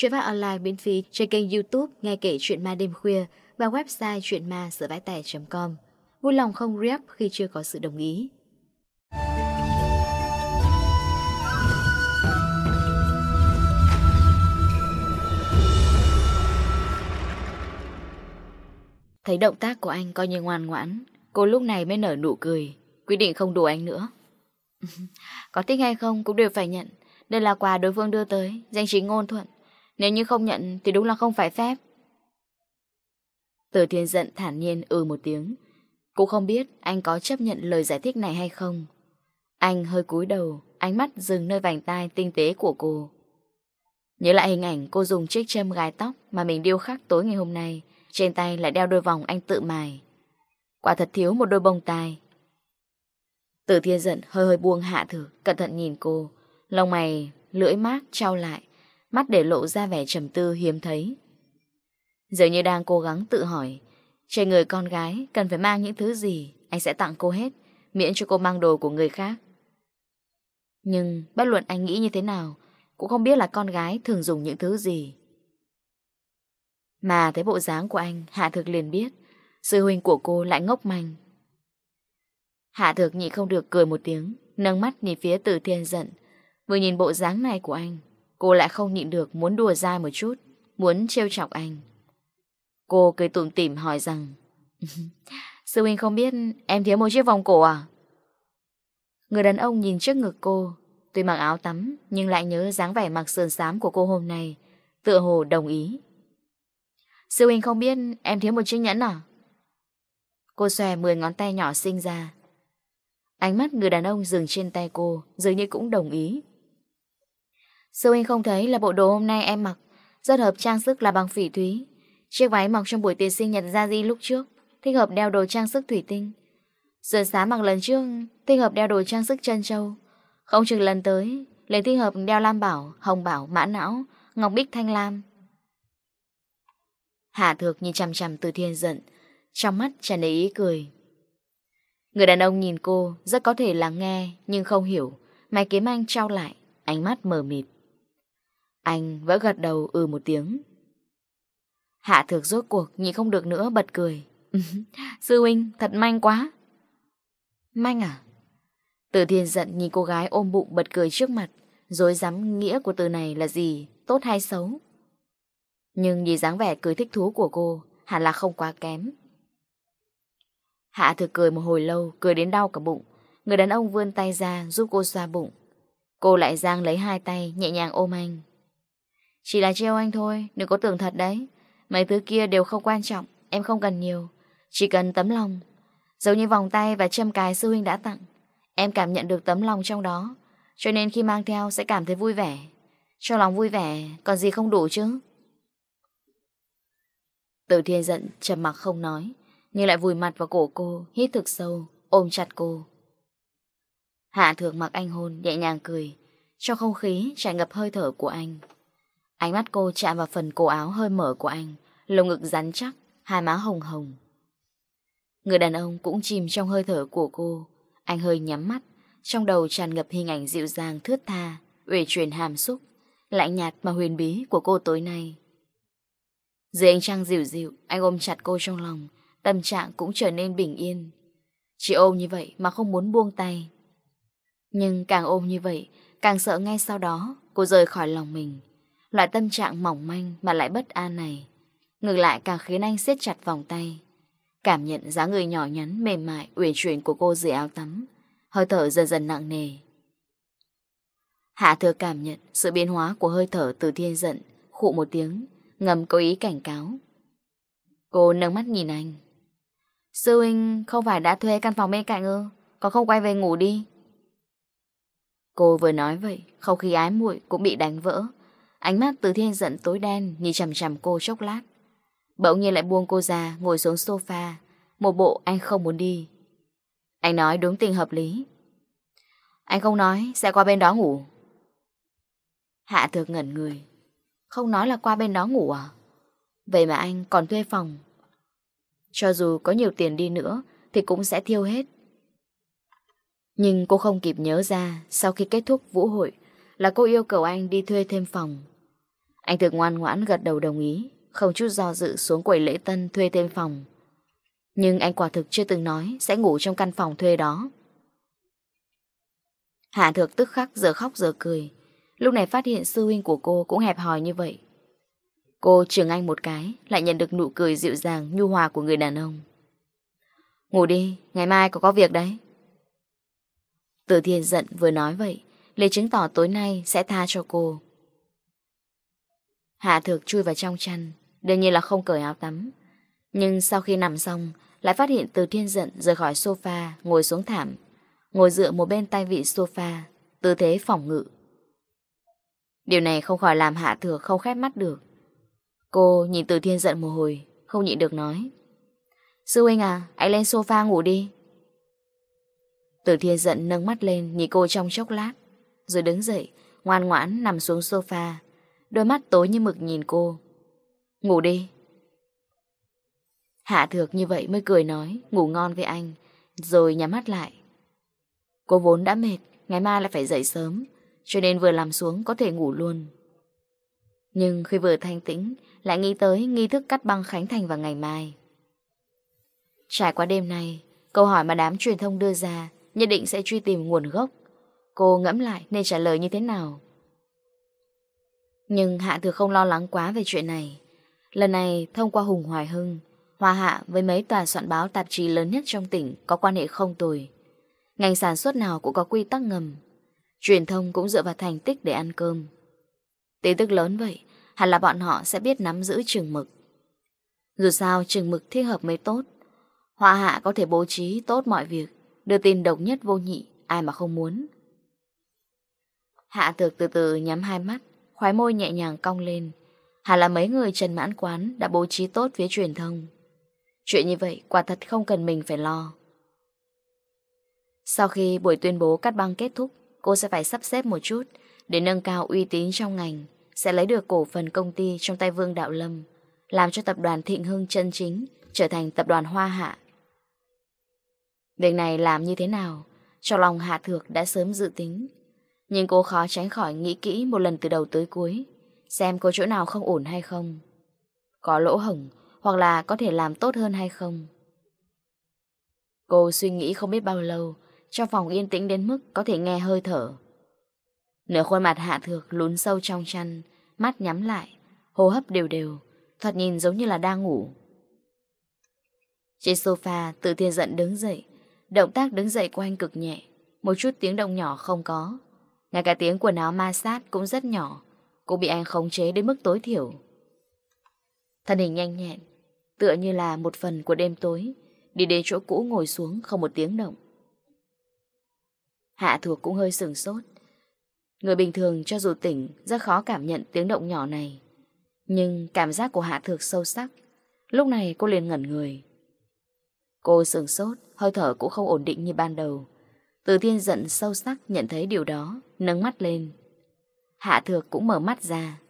Chuyện phát online miễn phí trên kênh youtube Nghe kể chuyện ma đêm khuya và website chuyenma com Vui lòng không rep khi chưa có sự đồng ý. Thấy động tác của anh coi như ngoan ngoãn, cô lúc này mới nở nụ cười, quyết định không đùa anh nữa. có thích hay không cũng đều phải nhận, đây là quà đối phương đưa tới, danh chính ngôn thuận, nếu như không nhận thì đúng là không phải phép. Từ thiên giận thản nhiên ừ một tiếng. Cũng không biết anh có chấp nhận lời giải thích này hay không. Anh hơi cúi đầu, ánh mắt dừng nơi vành tai tinh tế của cô. Nhớ lại hình ảnh cô dùng chiếc châm gài tóc mà mình điêu khắc tối ngày hôm nay. Trên tay lại đeo đôi vòng anh tự mài. Quả thật thiếu một đôi bông tai. Từ thiên giận hơi hơi buông hạ thử, cẩn thận nhìn cô. Lòng mày lưỡi mát trao lại mắt để lộ ra vẻ trầm tư hiếm thấy. giờ như đang cố gắng tự hỏi, trên người con gái cần phải mang những thứ gì anh sẽ tặng cô hết, miễn cho cô mang đồ của người khác. Nhưng bất luận anh nghĩ như thế nào, cũng không biết là con gái thường dùng những thứ gì. Mà thấy bộ dáng của anh, Hạ Thực liền biết, sư huynh của cô lại ngốc manh. Hạ Thực nhị không được cười một tiếng, nâng mắt nhìn phía Tử thiên giận, vừa nhìn bộ dáng này của anh, Cô lại không nhịn được muốn đùa dai một chút, Muốn trêu chọc anh Cô cười tủm tỉm hỏi rằng, Sư huynh không biết em thiếu một chiếc vòng cổ à? Người đàn ông nhìn trước ngực cô, Tuy mặc áo tắm Nhưng lại nhớ dáng vẻ mặc sườn xám của cô hôm nay, Tựa hồ đồng ý Sư huynh không biết em thiếu một chiếc nhẫn à? Cô xòe 10 ngón tay nhỏ sinh ra Ánh mắt người đàn ông dừng trên tay cô, Dường như cũng đồng ý Sư huynh không thấy là bộ đồ hôm nay em mặc. Rất hợp trang sức là bằng phỉ thúy. Chiếc váy mặc trong buổi tiệc sinh nhật ra di lúc trước Thích hợp đeo đồ trang sức thủy tinh. Sườn xá mặc lần trước Thích hợp đeo đồ trang sức chân châu. Không chừng lần tới Lấy thích hợp đeo lam bảo, hồng bảo, mã não Ngọc bích thanh lam. Hạ thược nhìn chằm chằm từ thiên giận Trong mắt tràn đầy ý cười. Người đàn ông nhìn cô Rất có thể là nghe nhưng không hiểu Mày kiếm anh trao lại Ánh mắt mờ mịt. Anh vẫn gật đầu ừ một tiếng. Hạ thược rốt cuộc nhịn không được nữa bật cười. Sư huynh thật manh quá. Manh à? Từ thiên giận nhìn cô gái ôm bụng bật cười trước mặt. Rồi dám nghĩa của từ này là gì? Tốt hay xấu? Nhưng nhìn dáng vẻ cười thích thú của cô hẳn là không quá kém. Hạ thược cười một hồi lâu, cười đến đau cả bụng. Người đàn ông vươn tay ra giúp cô xoa bụng. Cô lại giang lấy hai tay nhẹ nhàng ôm anh chỉ là treo anh thôi, Đừng có tưởng thật đấy. Mấy thứ kia đều không quan trọng, Em không cần nhiều. Chỉ cần tấm lòng. Giống như vòng tay và châm cái sư huynh đã tặng. Em cảm nhận được tấm lòng trong đó, Cho nên khi mang theo sẽ cảm thấy vui vẻ. Cho lòng vui vẻ, Còn gì không đủ chứ? Từ thiên giận, trầm mặc không nói, Nhưng lại vùi mặt vào cổ cô, Hít thực sâu, Ôm chặt cô. Hạ thượng mặc anh hôn, nhẹ nhàng cười. Cho không khí tràn ngập hơi thở của anh. Ánh mắt cô chạm vào phần cổ áo hơi mở của anh, lồng ngực rắn chắc, hai má hồng hồng. Người đàn ông cũng chìm trong hơi thở của cô. Anh hơi nhắm mắt, trong đầu tràn ngập hình ảnh dịu dàng thướt tha, uể chuyển hàm xúc, lạnh nhạt mà huyền bí của cô tối nay. Dưới ánh trăng dịu dịu, anh ôm chặt cô trong lòng, tâm trạng cũng trở nên bình yên. Chỉ ôm như vậy mà không muốn buông tay. Nhưng càng ôm như vậy, càng sợ ngay sau đó cô rời khỏi lòng mình. Loại tâm trạng mỏng manh mà lại bất an này Ngược lại càng khiến anh siết chặt vòng tay. Cảm nhận dáng người nhỏ nhắn Mềm mại, uyển chuyển của cô dưới áo tắm Hơi thở dần dần nặng nề. Hạ thừa cảm nhận Sự biến hóa của hơi thở từ thiên giận Khụ một tiếng Ngầm cố ý cảnh cáo. Cô nâng mắt nhìn anh. Sư huynh không phải đã thuê căn phòng bên cạnh ư? Còn không quay về ngủ đi. Cô vừa nói vậy Không khí ái muội cũng bị đánh vỡ. Ánh mắt từ thiên giận tối đen Nhìn chầm chầm cô chốc lát. Bỗng nhiên lại buông cô ra, ngồi xuống sofa. Một bộ anh không muốn đi. Anh nói đúng tình hợp lý. Anh không nói, Sẽ qua bên đó ngủ. Hạ thược ngẩn người. Không nói là qua bên đó ngủ à? Vậy mà anh còn thuê phòng. Cho dù có nhiều tiền đi nữa, Thì cũng sẽ thiêu hết. Nhưng cô không kịp nhớ ra, Sau khi kết thúc vũ hội, Là cô yêu cầu anh đi thuê thêm phòng. Anh thực ngoan ngoãn gật đầu đồng ý, không chút do dự xuống quầy lễ tân thuê thêm phòng. Nhưng anh quả thực chưa từng nói sẽ ngủ trong căn phòng thuê đó. Hạ thược tức khắc giờ khóc giờ cười. Lúc này phát hiện sư huynh của cô cũng hẹp hòi như vậy. Cô trường anh một cái, lại nhận được nụ cười dịu dàng, nhu hòa của người đàn ông. Ngủ đi, ngày mai có có việc đấy. Từ thiên giận vừa nói vậy, Lê chứng tỏ tối nay sẽ tha cho cô. Hạ thược chui vào trong chăn, Đương nhiên là không cởi áo tắm. Nhưng sau khi nằm xong, Lại phát hiện từ thiên giận rời khỏi sofa, Ngồi xuống thảm, Ngồi dựa một bên tay vị sofa, Tư thế phòng ngự. Điều này không khỏi làm hạ thược không khép mắt được. Cô nhìn từ thiên giận một hồi, Không nhịn được nói. Sư huynh à Anh lên sofa ngủ đi. Từ thiên giận nâng mắt lên Nhìn cô trong chốc lát, Rồi đứng dậy, Ngoan ngoãn nằm xuống sofa Đôi mắt tối như mực nhìn cô. Ngủ đi. Hạ thược như vậy mới cười nói, Ngủ ngon với anh, Rồi nhắm mắt lại. Cô vốn đã mệt, Ngày mai lại phải dậy sớm, Cho nên vừa làm xuống có thể ngủ luôn. Nhưng khi vừa thanh tĩnh, Lại nghĩ tới nghi thức cắt băng Khánh Thành vào ngày mai. Trải qua đêm nay, Câu hỏi mà đám truyền thông đưa ra Nhất định sẽ truy tìm nguồn gốc. Cô ngẫm lại nên trả lời như thế nào? Nhưng Hạ Thừa không lo lắng quá về chuyện này. Lần này, thông qua Hùng Hoài Hưng, Hòa Hạ với mấy tòa soạn báo tạp chí lớn nhất trong tỉnh có quan hệ không tồi. Ngành sản xuất nào cũng có quy tắc ngầm. Truyền thông cũng dựa vào thành tích để ăn cơm. Tin tức lớn vậy, hẳn là bọn họ sẽ biết nắm giữ trường mực. Dù sao, trường mực thích hợp mới tốt. Hòa Hạ có thể bố trí tốt mọi việc, đưa tin độc nhất vô nhị, ai mà không muốn. Hạ Thược từ từ nhắm hai mắt, khóe môi nhẹ nhàng cong lên. Hẳn là mấy người trần mãn quán đã bố trí tốt phía truyền thông. Chuyện như vậy quả thật không cần mình phải lo. Sau khi buổi tuyên bố cắt băng kết thúc, cô sẽ phải sắp xếp một chút để nâng cao uy tín trong ngành, sẽ lấy được cổ phần công ty trong tay Vương Đạo Lâm, làm cho tập đoàn Thịnh Hưng chân chính trở thành tập đoàn Hoa Hạ. Việc này làm như thế nào? Cho lòng Hạ Thược đã sớm dự tính, nhưng cô khó tránh khỏi nghĩ kỹ một lần từ đầu tới cuối, xem có chỗ nào không ổn hay không. Có lỗ hổng, hoặc là có thể làm tốt hơn hay không. Cô suy nghĩ không biết bao lâu, trong phòng yên tĩnh đến mức có thể nghe hơi thở. Nửa khuôn mặt hạ thược lún sâu trong chăn, mắt nhắm lại, hô hấp đều đều, thoạt nhìn giống như là đang ngủ. Trên sofa, tự thiên giận đứng dậy, động tác đứng dậy của anh cực nhẹ, một chút tiếng động nhỏ không có. Ngay cả tiếng quần áo ma sát cũng rất nhỏ, Cũng bị anh khống chế đến mức tối thiểu. Thân hình nhanh nhẹn, Tựa như là một phần của đêm tối, Đi đến chỗ cũ ngồi xuống không một tiếng động. Hạ thuộc cũng hơi sừng sốt. Người bình thường cho dù tỉnh, Rất khó cảm nhận tiếng động nhỏ này. Nhưng cảm giác của hạ thuộc sâu sắc, Lúc này cô liền ngẩn người. Cô sừng sốt, Hơi thở cũng không ổn định như ban đầu. Từ Thiên giận sâu sắc nhận thấy điều đó, nâng mắt lên. Hạ thược cũng mở mắt ra.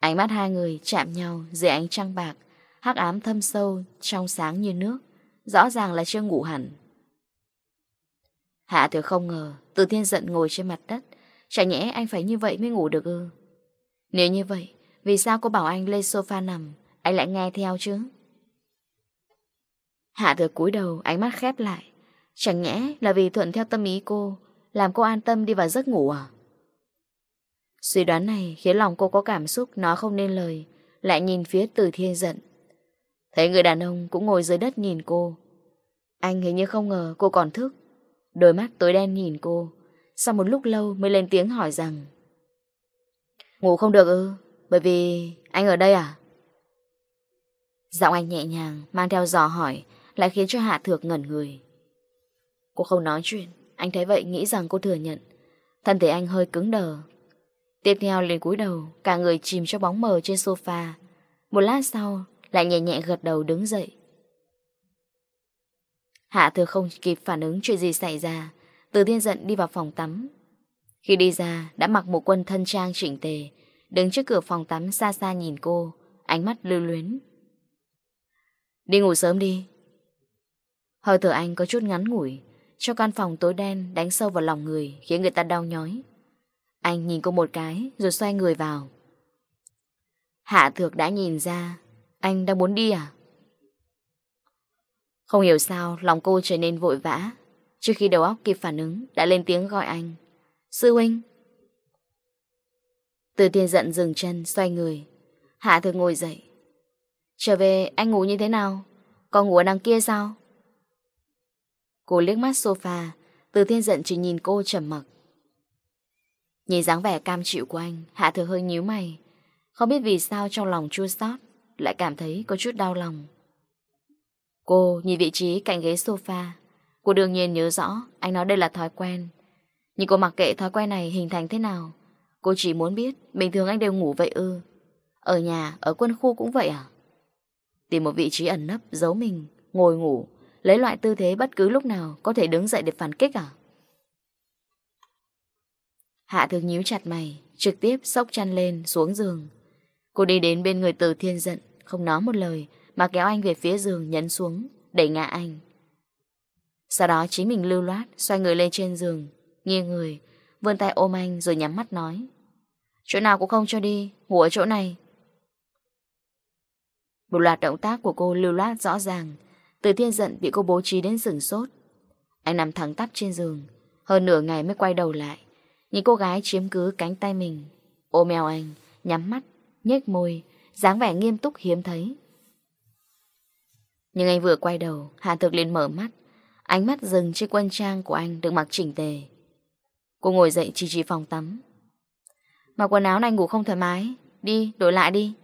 Ánh mắt hai người chạm nhau dưới ánh trăng bạc, hắc ám thâm sâu, trong sáng như nước. Rõ ràng là chưa ngủ hẳn. Hạ thược không ngờ, từ thiên giận ngồi trên mặt đất. Chả nhẽ anh phải như vậy mới ngủ được ư? Nếu như vậy, vì sao cô bảo anh lên sofa nằm, anh lại nghe theo chứ? Hạ thược cúi đầu, ánh mắt khép lại. Chẳng nhẽ là vì thuận theo tâm ý cô, Làm cô an tâm đi vào giấc ngủ à? Suy đoán này khiến lòng cô có cảm xúc Nó không nên lời, Lại nhìn phía từ thiên giận. Thấy người đàn ông cũng ngồi dưới đất nhìn cô. Anh hình như không ngờ cô còn thức. Đôi mắt tối đen nhìn cô, Sau một lúc lâu mới lên tiếng hỏi rằng, Ngủ không được ư? Bởi vì anh ở đây à? Giọng anh nhẹ nhàng, Mang theo giò hỏi, Lại khiến cho Hạ Thược ngẩn người. Cô không nói chuyện. Anh thấy vậy nghĩ rằng cô thừa nhận. Thân thể anh hơi cứng đờ. Tiếp theo lên cúi đầu, Cả người chìm trong bóng mờ trên sofa. Một lát sau, Lại nhẹ nhẹ gật đầu đứng dậy. Hạ thừa không kịp phản ứng chuyện gì xảy ra. Từ thiên giận đi vào phòng tắm. Khi đi ra, Đã mặc một quân thân trang chỉnh tề, Đứng trước cửa phòng tắm xa xa nhìn cô, Ánh mắt lưu luyến. Đi ngủ sớm đi. Hơi thở anh có chút ngắn ngủi cho căn phòng tối đen đánh sâu vào lòng người khiến người ta đau nhói. Anh nhìn cô một cái rồi xoay người vào. Hạ thược đã nhìn ra, anh đang muốn đi à? Không hiểu sao lòng cô trở nên vội vã. Trước khi đầu óc kịp phản ứng đã lên tiếng gọi anh. Sư huynh! Từ thiên giận dừng chân xoay người. Hạ thược ngồi dậy. Trở về anh ngủ như thế nào? Con ngủ ở đằng kia sao? Cô liếc mắt sofa. Từ thiên giận chỉ nhìn cô trầm mặc. Nhìn dáng vẻ cam chịu của anh Hạ thừa hơi nhíu mày. Không biết vì sao trong lòng chua xót Lại cảm thấy có chút đau lòng. Cô nhìn vị trí cạnh ghế sofa. Cô đương nhiên nhớ rõ Anh nói đây là thói quen. Nhưng cô mặc kệ thói quen này hình thành thế nào Cô chỉ muốn biết Bình thường anh đều ngủ vậy ư. Ở nhà, ở quân khu cũng vậy à? Tìm một vị trí ẩn nấp, giấu mình Ngồi ngủ. Lấy loại tư thế bất cứ lúc nào Có thể đứng dậy để phản kích à? Hạ thường nhíu chặt mày, Trực tiếp sốc chăn lên xuống giường. Cô đi đến bên người từ thiên giận Không nói một lời, Mà kéo anh về phía giường nhấn xuống, Đẩy ngã anh. Sau đó chính mình lưu loát, Xoay người lên trên giường, Nghiêng người, Vươn tay ôm anh rồi nhắm mắt nói. Chỗ nào cũng không cho đi, Ngủ ở chỗ này. Một loạt động tác của cô lưu loát rõ ràng từ thiên giận bị cô bố trí đến sừng sốt. Anh nằm thẳng tắp trên giường, hơn nửa ngày mới quay đầu lại. Nhìn cô gái chiếm cứ cánh tay mình. Ôm eo anh, nhắm mắt, nhếch môi, dáng vẻ nghiêm túc hiếm thấy. Nhưng anh vừa quay đầu, Hạ Thực liền mở mắt. Ánh mắt dừng trên quân trang của anh được mặc chỉnh tề. Cô ngồi dậy chỉ chỉ phòng tắm. Mặc quần áo này ngủ không thoải mái. Đi, đổi lại đi.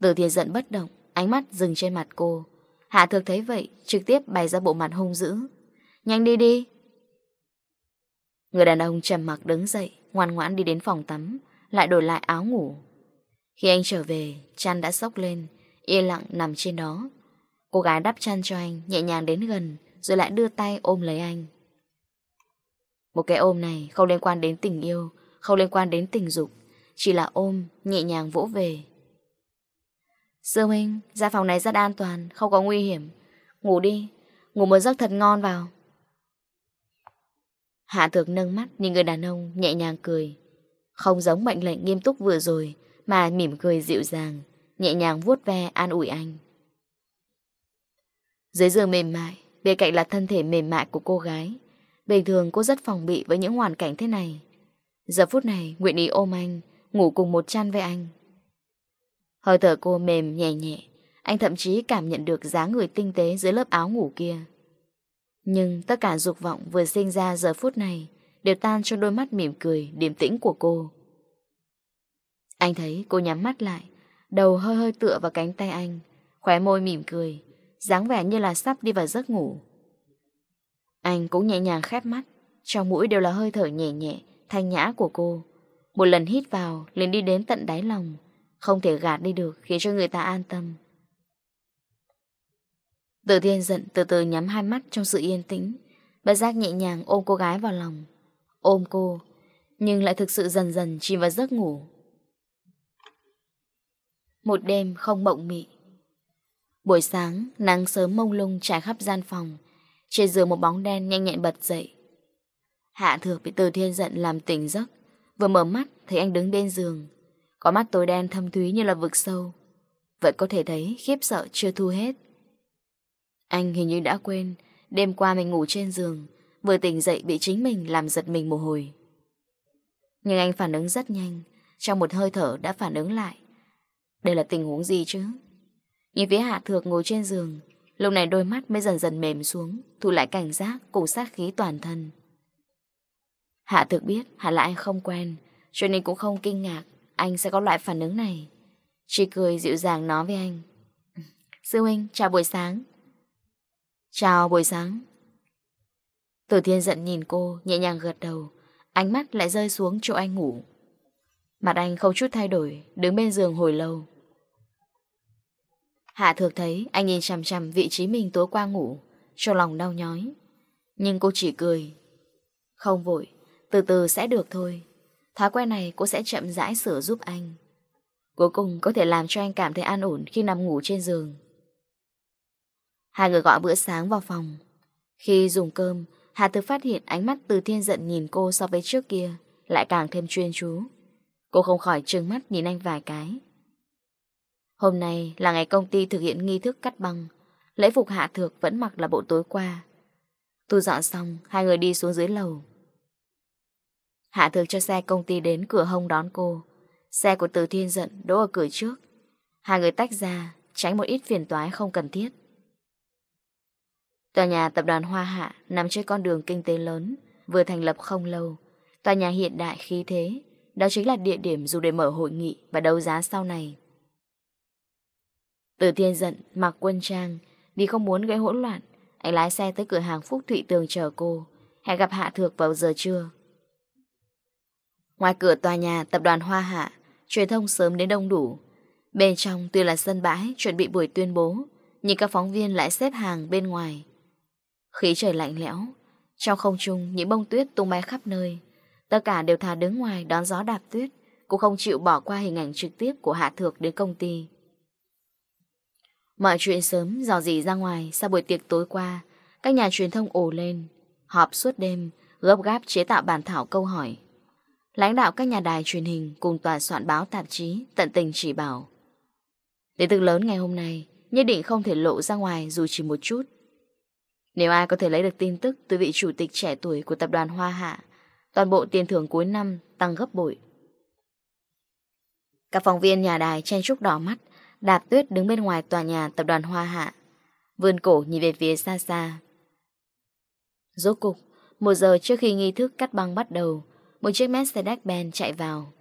Từ thiên giận bất động, ánh mắt dừng trên mặt cô. Hạ thược thấy vậy, trực tiếp bày ra bộ mặt hung dữ. Nhanh đi đi. Người đàn ông trầm mặc đứng dậy, ngoan ngoãn đi đến phòng tắm, lại đổi lại áo ngủ. Khi anh trở về, chăn đã sốc lên, yên lặng nằm trên đó. Cô gái đắp chăn cho anh, nhẹ nhàng đến gần, rồi lại đưa tay ôm lấy anh. Một cái ôm này không liên quan đến tình yêu, không liên quan đến tình dục, chỉ là ôm, nhẹ nhàng vỗ về, Sư huynh, ra phòng này rất an toàn, không có nguy hiểm. Ngủ đi, ngủ một giấc thật ngon vào. Hạ thược nâng mắt nhìn người đàn ông nhẹ nhàng cười. Không giống mệnh lệnh nghiêm túc vừa rồi mà mỉm cười dịu dàng, nhẹ nhàng vuốt ve an ủi anh. Dưới giường mềm mại, bên cạnh là thân thể mềm mại của cô gái. Bình thường cô rất phòng bị với những hoàn cảnh thế này. Giờ phút này, nguyện ý ôm anh, ngủ cùng một chăn với anh. Hơi thở cô mềm, nhẹ nhẹ. Anh thậm chí cảm nhận được dáng người tinh tế dưới lớp áo ngủ kia. Nhưng tất cả dục vọng vừa sinh ra giờ phút này Đều tan trong đôi mắt mỉm cười, Điềm tĩnh của cô. Anh thấy cô nhắm mắt lại, Đầu hơi hơi tựa vào cánh tay anh, Khóe môi mỉm cười, dáng vẻ như là sắp đi vào giấc ngủ. Anh cũng nhẹ nhàng khép mắt, Trong mũi đều là hơi thở nhẹ nhẹ, Thanh nhã của cô. Một lần hít vào, liền đi đến tận đáy lòng không thể gạt đi được, Khiến cho người ta an tâm. Tử thiên giận từ từ nhắm hai mắt trong sự yên tĩnh. Bất giác nhẹ nhàng ôm cô gái vào lòng. Ôm cô, Nhưng lại thực sự dần dần chìm vào giấc ngủ. Một đêm không mộng mị. Buổi sáng, Nắng sớm mông lung trải khắp gian phòng. Trên giường một bóng đen nhanh nhẹn bật dậy. Hạ thược bị từ thiên giận làm tỉnh giấc. Vừa mở mắt, thấy anh đứng bên giường. Có mắt tối đen thâm thúy như là vực sâu. Vẫn có thể thấy khiếp sợ chưa thu hết. Anh hình như đã quên, Đêm qua mình ngủ trên giường, Vừa tỉnh dậy bị chính mình làm giật mình mồ hồi. Nhưng anh phản ứng rất nhanh, Trong một hơi thở đã phản ứng lại. Đây là tình huống gì chứ? Nhìn phía hạ thược ngồi trên giường, Lúc này đôi mắt mới dần dần mềm xuống, Thu lại cảnh giác cùng sát khí toàn thân. Hạ thực biết Hạ là anh không quen, Cho nên cũng không kinh ngạc anh sẽ có loại phản ứng này. Chị cười dịu dàng nói với anh. Sư huynh, chào buổi sáng. Chào buổi sáng. Tử Thiên giận nhìn cô, nhẹ nhàng gật đầu. Ánh mắt lại rơi xuống chỗ anh ngủ. Mặt anh không chút thay đổi, đứng bên giường hồi lâu. Hạ thược thấy anh nhìn chằm chằm vị trí mình tối qua ngủ, trong lòng đau nhói. Nhưng cô chỉ cười. Không vội, từ từ sẽ được thôi. Thói quen này cô sẽ chậm rãi sửa giúp anh. Cuối cùng có thể làm cho anh cảm thấy an ổn khi nằm ngủ trên giường. Hai người gọi bữa sáng vào phòng. Khi dùng cơm, Hà Từ phát hiện ánh mắt từ thiên giận nhìn cô so với trước kia, lại càng thêm chuyên chú. Cô không khỏi trừng mắt nhìn anh vài cái. Hôm nay là ngày công ty thực hiện nghi thức cắt băng. Lễ phục hạ thược vẫn mặc là bộ tối qua. Tu dọn xong, hai người đi xuống dưới lầu. Hạ Thực cho xe công ty đến cửa hông đón cô. Xe của Từ Thiên giận đỗ ở cửa trước. Hai người tách ra, tránh một ít phiền toái không cần thiết. Tòa nhà tập đoàn Hoa Hạ nằm trên con đường kinh tế lớn, vừa thành lập không lâu. Tòa nhà hiện đại khí thế, đó chính là địa điểm dù để mở hội nghị và đấu giá sau này. Từ Thiên giận, mặc quân trang, vì không muốn gây hỗn loạn, anh lái xe tới cửa hàng Phúc Thụy Tường chờ cô. Hẹn gặp Hạ Thược vào giờ trưa. Ngoài cửa tòa nhà tập đoàn Hoa Hạ, truyền thông sớm đến đông đủ. Bên trong tuy là sân bãi chuẩn bị buổi tuyên bố, nhưng các phóng viên lại xếp hàng bên ngoài. Khí trời lạnh lẽo, trong không trung những bông tuyết tung bay khắp nơi. Tất cả đều thà đứng ngoài đón gió đạp tuyết, cũng không chịu bỏ qua hình ảnh trực tiếp của Hạ Thược đến công ty. Mọi chuyện sớm dò dỉ ra ngoài sau buổi tiệc tối qua, các nhà truyền thông ồ lên, họp suốt đêm, gấp gáp chế tạo bản thảo câu hỏi. Lãnh đạo các nhà đài truyền hình cùng tòa soạn báo tạp chí tận tình chỉ bảo. Đến tự lớn ngày hôm nay, nhất định không thể lộ ra ngoài dù chỉ một chút. Nếu ai có thể lấy được tin tức từ vị chủ tịch trẻ tuổi của tập đoàn Hoa Hạ, toàn bộ tiền thưởng cuối năm tăng gấp bội. Các phóng viên nhà đài chen trúc đỏ mắt, đạp tuyết đứng bên ngoài tòa nhà tập đoàn Hoa Hạ, vươn cổ nhìn về phía xa xa. Rốt cục, một giờ trước khi nghi thức cắt băng bắt đầu, một chiếc Mercedes-Benz chạy vào.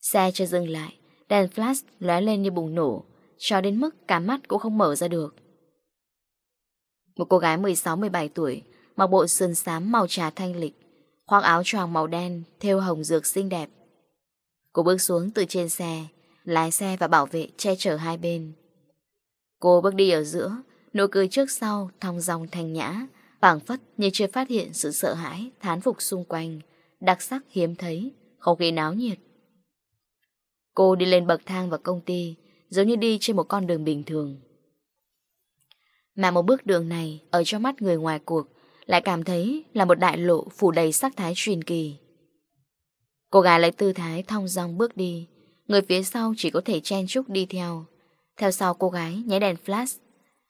Xe chưa dừng lại, Đèn flash lóe lên như bùng nổ, Cho đến mức cả mắt cũng không mở ra được. Một cô gái 16-17 tuổi, Mặc bộ sườn xám màu trà thanh lịch, Khoác áo choàng màu đen, Thêu hồng dược xinh đẹp. Cô bước xuống từ trên xe, Lái xe và bảo vệ che chở hai bên. Cô bước đi ở giữa, Nụ cười trước sau thong dong thanh nhã, phảng phất như chưa phát hiện sự sợ hãi, Thán phục xung quanh đặc sắc hiếm thấy, không khí náo nhiệt. Cô đi lên bậc thang vào công ty, giống như đi trên một con đường bình thường. Mà một bước đường này, ở trong mắt người ngoài cuộc, lại cảm thấy là một đại lộ phủ đầy sắc thái truyền kỳ. Cô gái lấy tư thái thong dong bước đi, người phía sau chỉ có thể chen chúc đi theo. Theo sau cô gái nháy đèn flash,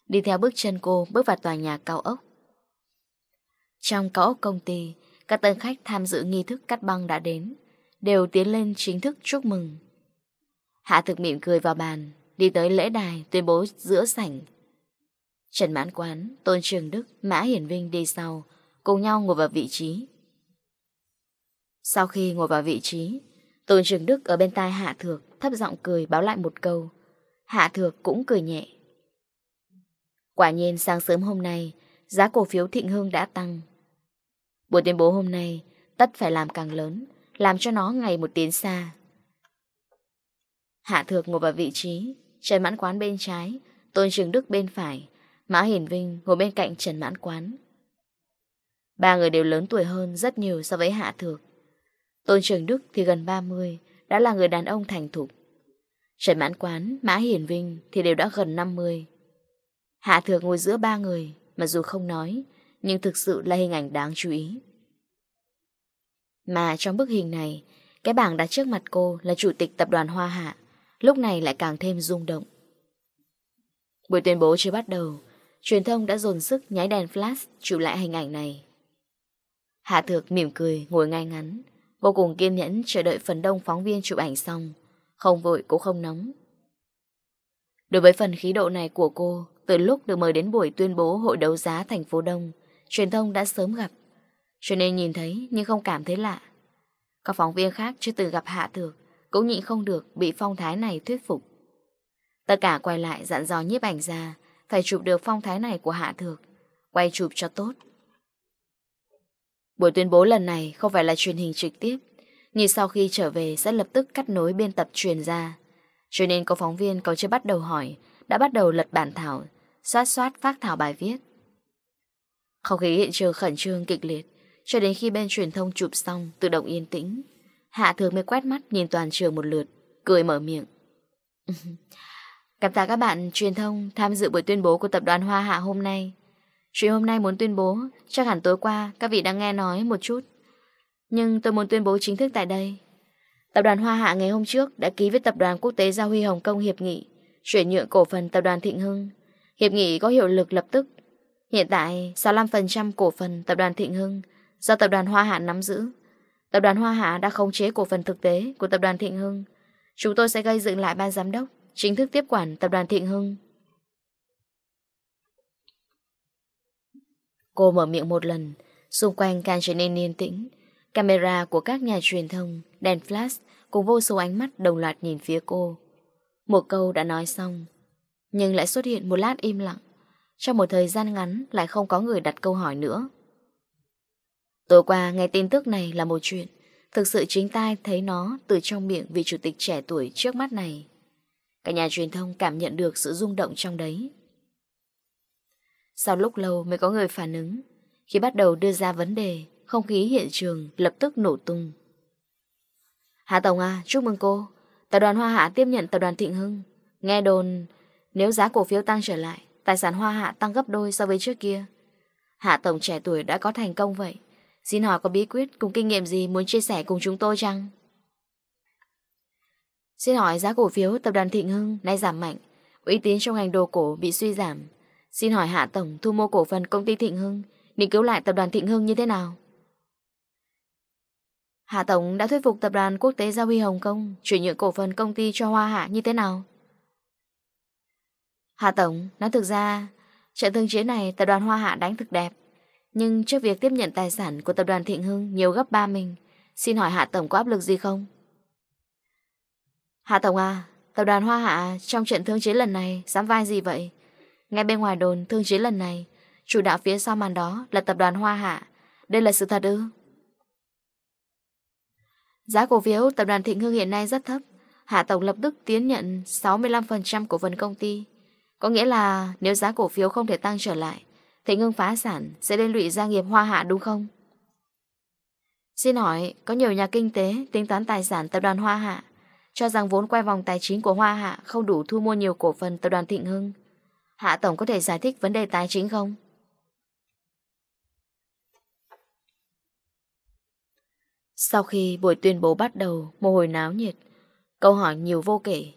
đi theo bước chân cô bước vào tòa nhà cao ốc. Trong cao ốc công ty, các tân khách tham dự nghi thức cắt băng đã đến, đều tiến lên chính thức chúc mừng. Hạ thực mỉm cười vào bàn, đi tới lễ đài tuyên bố giữa sảnh. Trần Mãn Quán, Tôn Trường Đức, Mã Hiển Vinh đi sau, cùng nhau ngồi vào vị trí. Sau khi ngồi vào vị trí, Tôn Trường Đức ở bên tai Hạ Thược thấp giọng cười báo lại một câu. Hạ Thược cũng cười nhẹ. Quả nhiên sáng sớm hôm nay, giá cổ phiếu Thịnh Hương đã tăng. Buổi tuyên bố hôm nay Tất phải làm càng lớn Làm cho nó ngày một tiến xa. Hạ Thược ngồi vào vị trí Trần Mãn Quán bên trái Tôn Trường Đức bên phải Mã Hiển Vinh ngồi bên cạnh Trần Mãn Quán. Ba người đều lớn tuổi hơn rất nhiều so với Hạ Thược. Tôn Trường Đức thì gần 30 Đã là người đàn ông thành thục. Trần Mãn Quán, Mã Hiển Vinh thì đều đã gần 50 Hạ Thược ngồi giữa ba người mà dù không nói nhưng thực sự là hình ảnh đáng chú ý. Mà trong bức hình này, cái bảng đặt trước mặt cô là chủ tịch tập đoàn Hoa Hạ, lúc này lại càng thêm rung động. Buổi tuyên bố chưa bắt đầu, truyền thông đã dồn sức nháy đèn flash chụp lại hình ảnh này. Hạ Thược mỉm cười ngồi ngay ngắn, vô cùng kiên nhẫn chờ đợi phần đông phóng viên chụp ảnh xong, không vội cũng không nóng. Đối với phần khí độ này của cô, từ lúc được mời đến buổi tuyên bố hội đấu giá thành phố Đông, truyền thông đã sớm gặp. Cho nên nhìn thấy nhưng không cảm thấy lạ. Các phóng viên khác chưa từng gặp Hạ Thược, cũng nhịn không được bị phong thái này thuyết phục. Tất cả quay lại dặn dò nhiếp ảnh ra, phải chụp được phong thái này của Hạ Thược, quay chụp cho tốt. Buổi tuyên bố lần này không phải là truyền hình trực tiếp, nhưng sau khi trở về sẽ lập tức cắt nối biên tập truyền ra. Cho nên có phóng viên còn chưa bắt đầu hỏi, đã bắt đầu lật bản thảo, soát soát phát thảo bài viết. Không khí hiện trường khẩn trương kịch liệt, cho đến khi bên truyền thông chụp xong tự động yên tĩnh. Hạ thường mới quét mắt nhìn toàn trường một lượt, cười mở miệng. Cảm tạ các bạn truyền thông tham dự buổi tuyên bố của tập đoàn Hoa Hạ hôm nay. Chuyện hôm nay muốn tuyên bố, chắc hẳn tối qua các vị đã nghe nói một chút. Nhưng tôi muốn tuyên bố chính thức tại đây. Tập đoàn Hoa Hạ ngày hôm trước đã ký với Tập đoàn Quốc tế Gia Huy Hồng Kông Hiệp nghị, chuyển nhượng cổ phần Tập đoàn Thịnh Hưng. Hiệp nghị có hiệu lực lập tức Hiện tại 65% cổ phần tập đoàn Thịnh Hưng do tập đoàn Hoa Hạ nắm giữ. Tập đoàn Hoa Hạ đã khống chế cổ phần thực tế của tập đoàn Thịnh Hưng. Chúng tôi sẽ gây dựng lại ban giám đốc, chính thức tiếp quản tập đoàn Thịnh Hưng. Cô mở miệng một lần, xung quanh càng trở nên yên tĩnh. Camera của các nhà truyền thông, đèn flash cùng vô số ánh mắt đồng loạt nhìn phía cô. Một câu đã nói xong, nhưng lại xuất hiện một lát im lặng. Trong một thời gian ngắn lại không có người đặt câu hỏi nữa. Tối qua nghe tin tức này là một chuyện, thực sự chính tai thấy nó từ trong miệng vị chủ tịch trẻ tuổi trước mắt này. Cả nhà truyền thông cảm nhận được sự rung động trong đấy. Sau lúc lâu mới có người phản ứng, khi bắt đầu đưa ra vấn đề, không khí hiện trường lập tức nổ tung. Hạ Tổng à, chúc mừng cô. Tập đoàn Hoa Hạ tiếp nhận tập đoàn Thịnh Hưng. Nghe đồn, nếu giá cổ phiếu tăng trở lại, Tài sản hoa hạ tăng gấp đôi so với trước kia Hạ Tổng trẻ tuổi đã có thành công vậy Xin hỏi có bí quyết cùng kinh nghiệm gì muốn chia sẻ cùng chúng tôi chăng? Xin hỏi giá cổ phiếu tập đoàn Thịnh Hưng nay giảm mạnh uy tín trong ngành đồ cổ bị suy giảm Xin hỏi Hạ Tổng thu mua cổ phần công ty Thịnh Hưng, định cứu lại tập đoàn Thịnh Hưng như thế nào? Hạ Tổng đã thuyết phục tập đoàn quốc tế Gia Huy Hồng Kông chuyển nhượng cổ phần công ty cho Hoa Hạ như thế nào? Hạ Tổng, nói thực ra, trận thương chế này tập đoàn Hoa Hạ đánh thực đẹp. Nhưng trước việc tiếp nhận tài sản của tập đoàn Thịnh Hưng nhiều gấp ba mình, xin hỏi Hạ Tổng có áp lực gì không? Hạ Tổng à, tập đoàn Hoa Hạ trong trận thương chế lần này dám vai gì vậy? Ngay bên ngoài đồn thương chế lần này, chủ đạo phía sau màn đó là tập đoàn Hoa Hạ. Đây là sự thật ư? Giá cổ phiếu tập đoàn Thịnh Hưng hiện nay rất thấp. Hạ Tổng lập tức tiến nhận 65% cổ phần công ty. Có nghĩa là nếu giá cổ phiếu không thể tăng trở lại, thì ngưng phá sản sẽ liên lụy gia nghiệp hoa hạ đúng không? Xin hỏi, có nhiều nhà kinh tế tính toán tài sản tập đoàn Hoa Hạ, cho rằng vốn quay vòng tài chính của Hoa Hạ không đủ thu mua nhiều cổ phần tập đoàn Thịnh Hưng. Hạ Tổng có thể giải thích vấn đề tài chính không? Sau khi buổi tuyên bố bắt đầu, mồ hồi náo nhiệt, câu hỏi nhiều vô kể.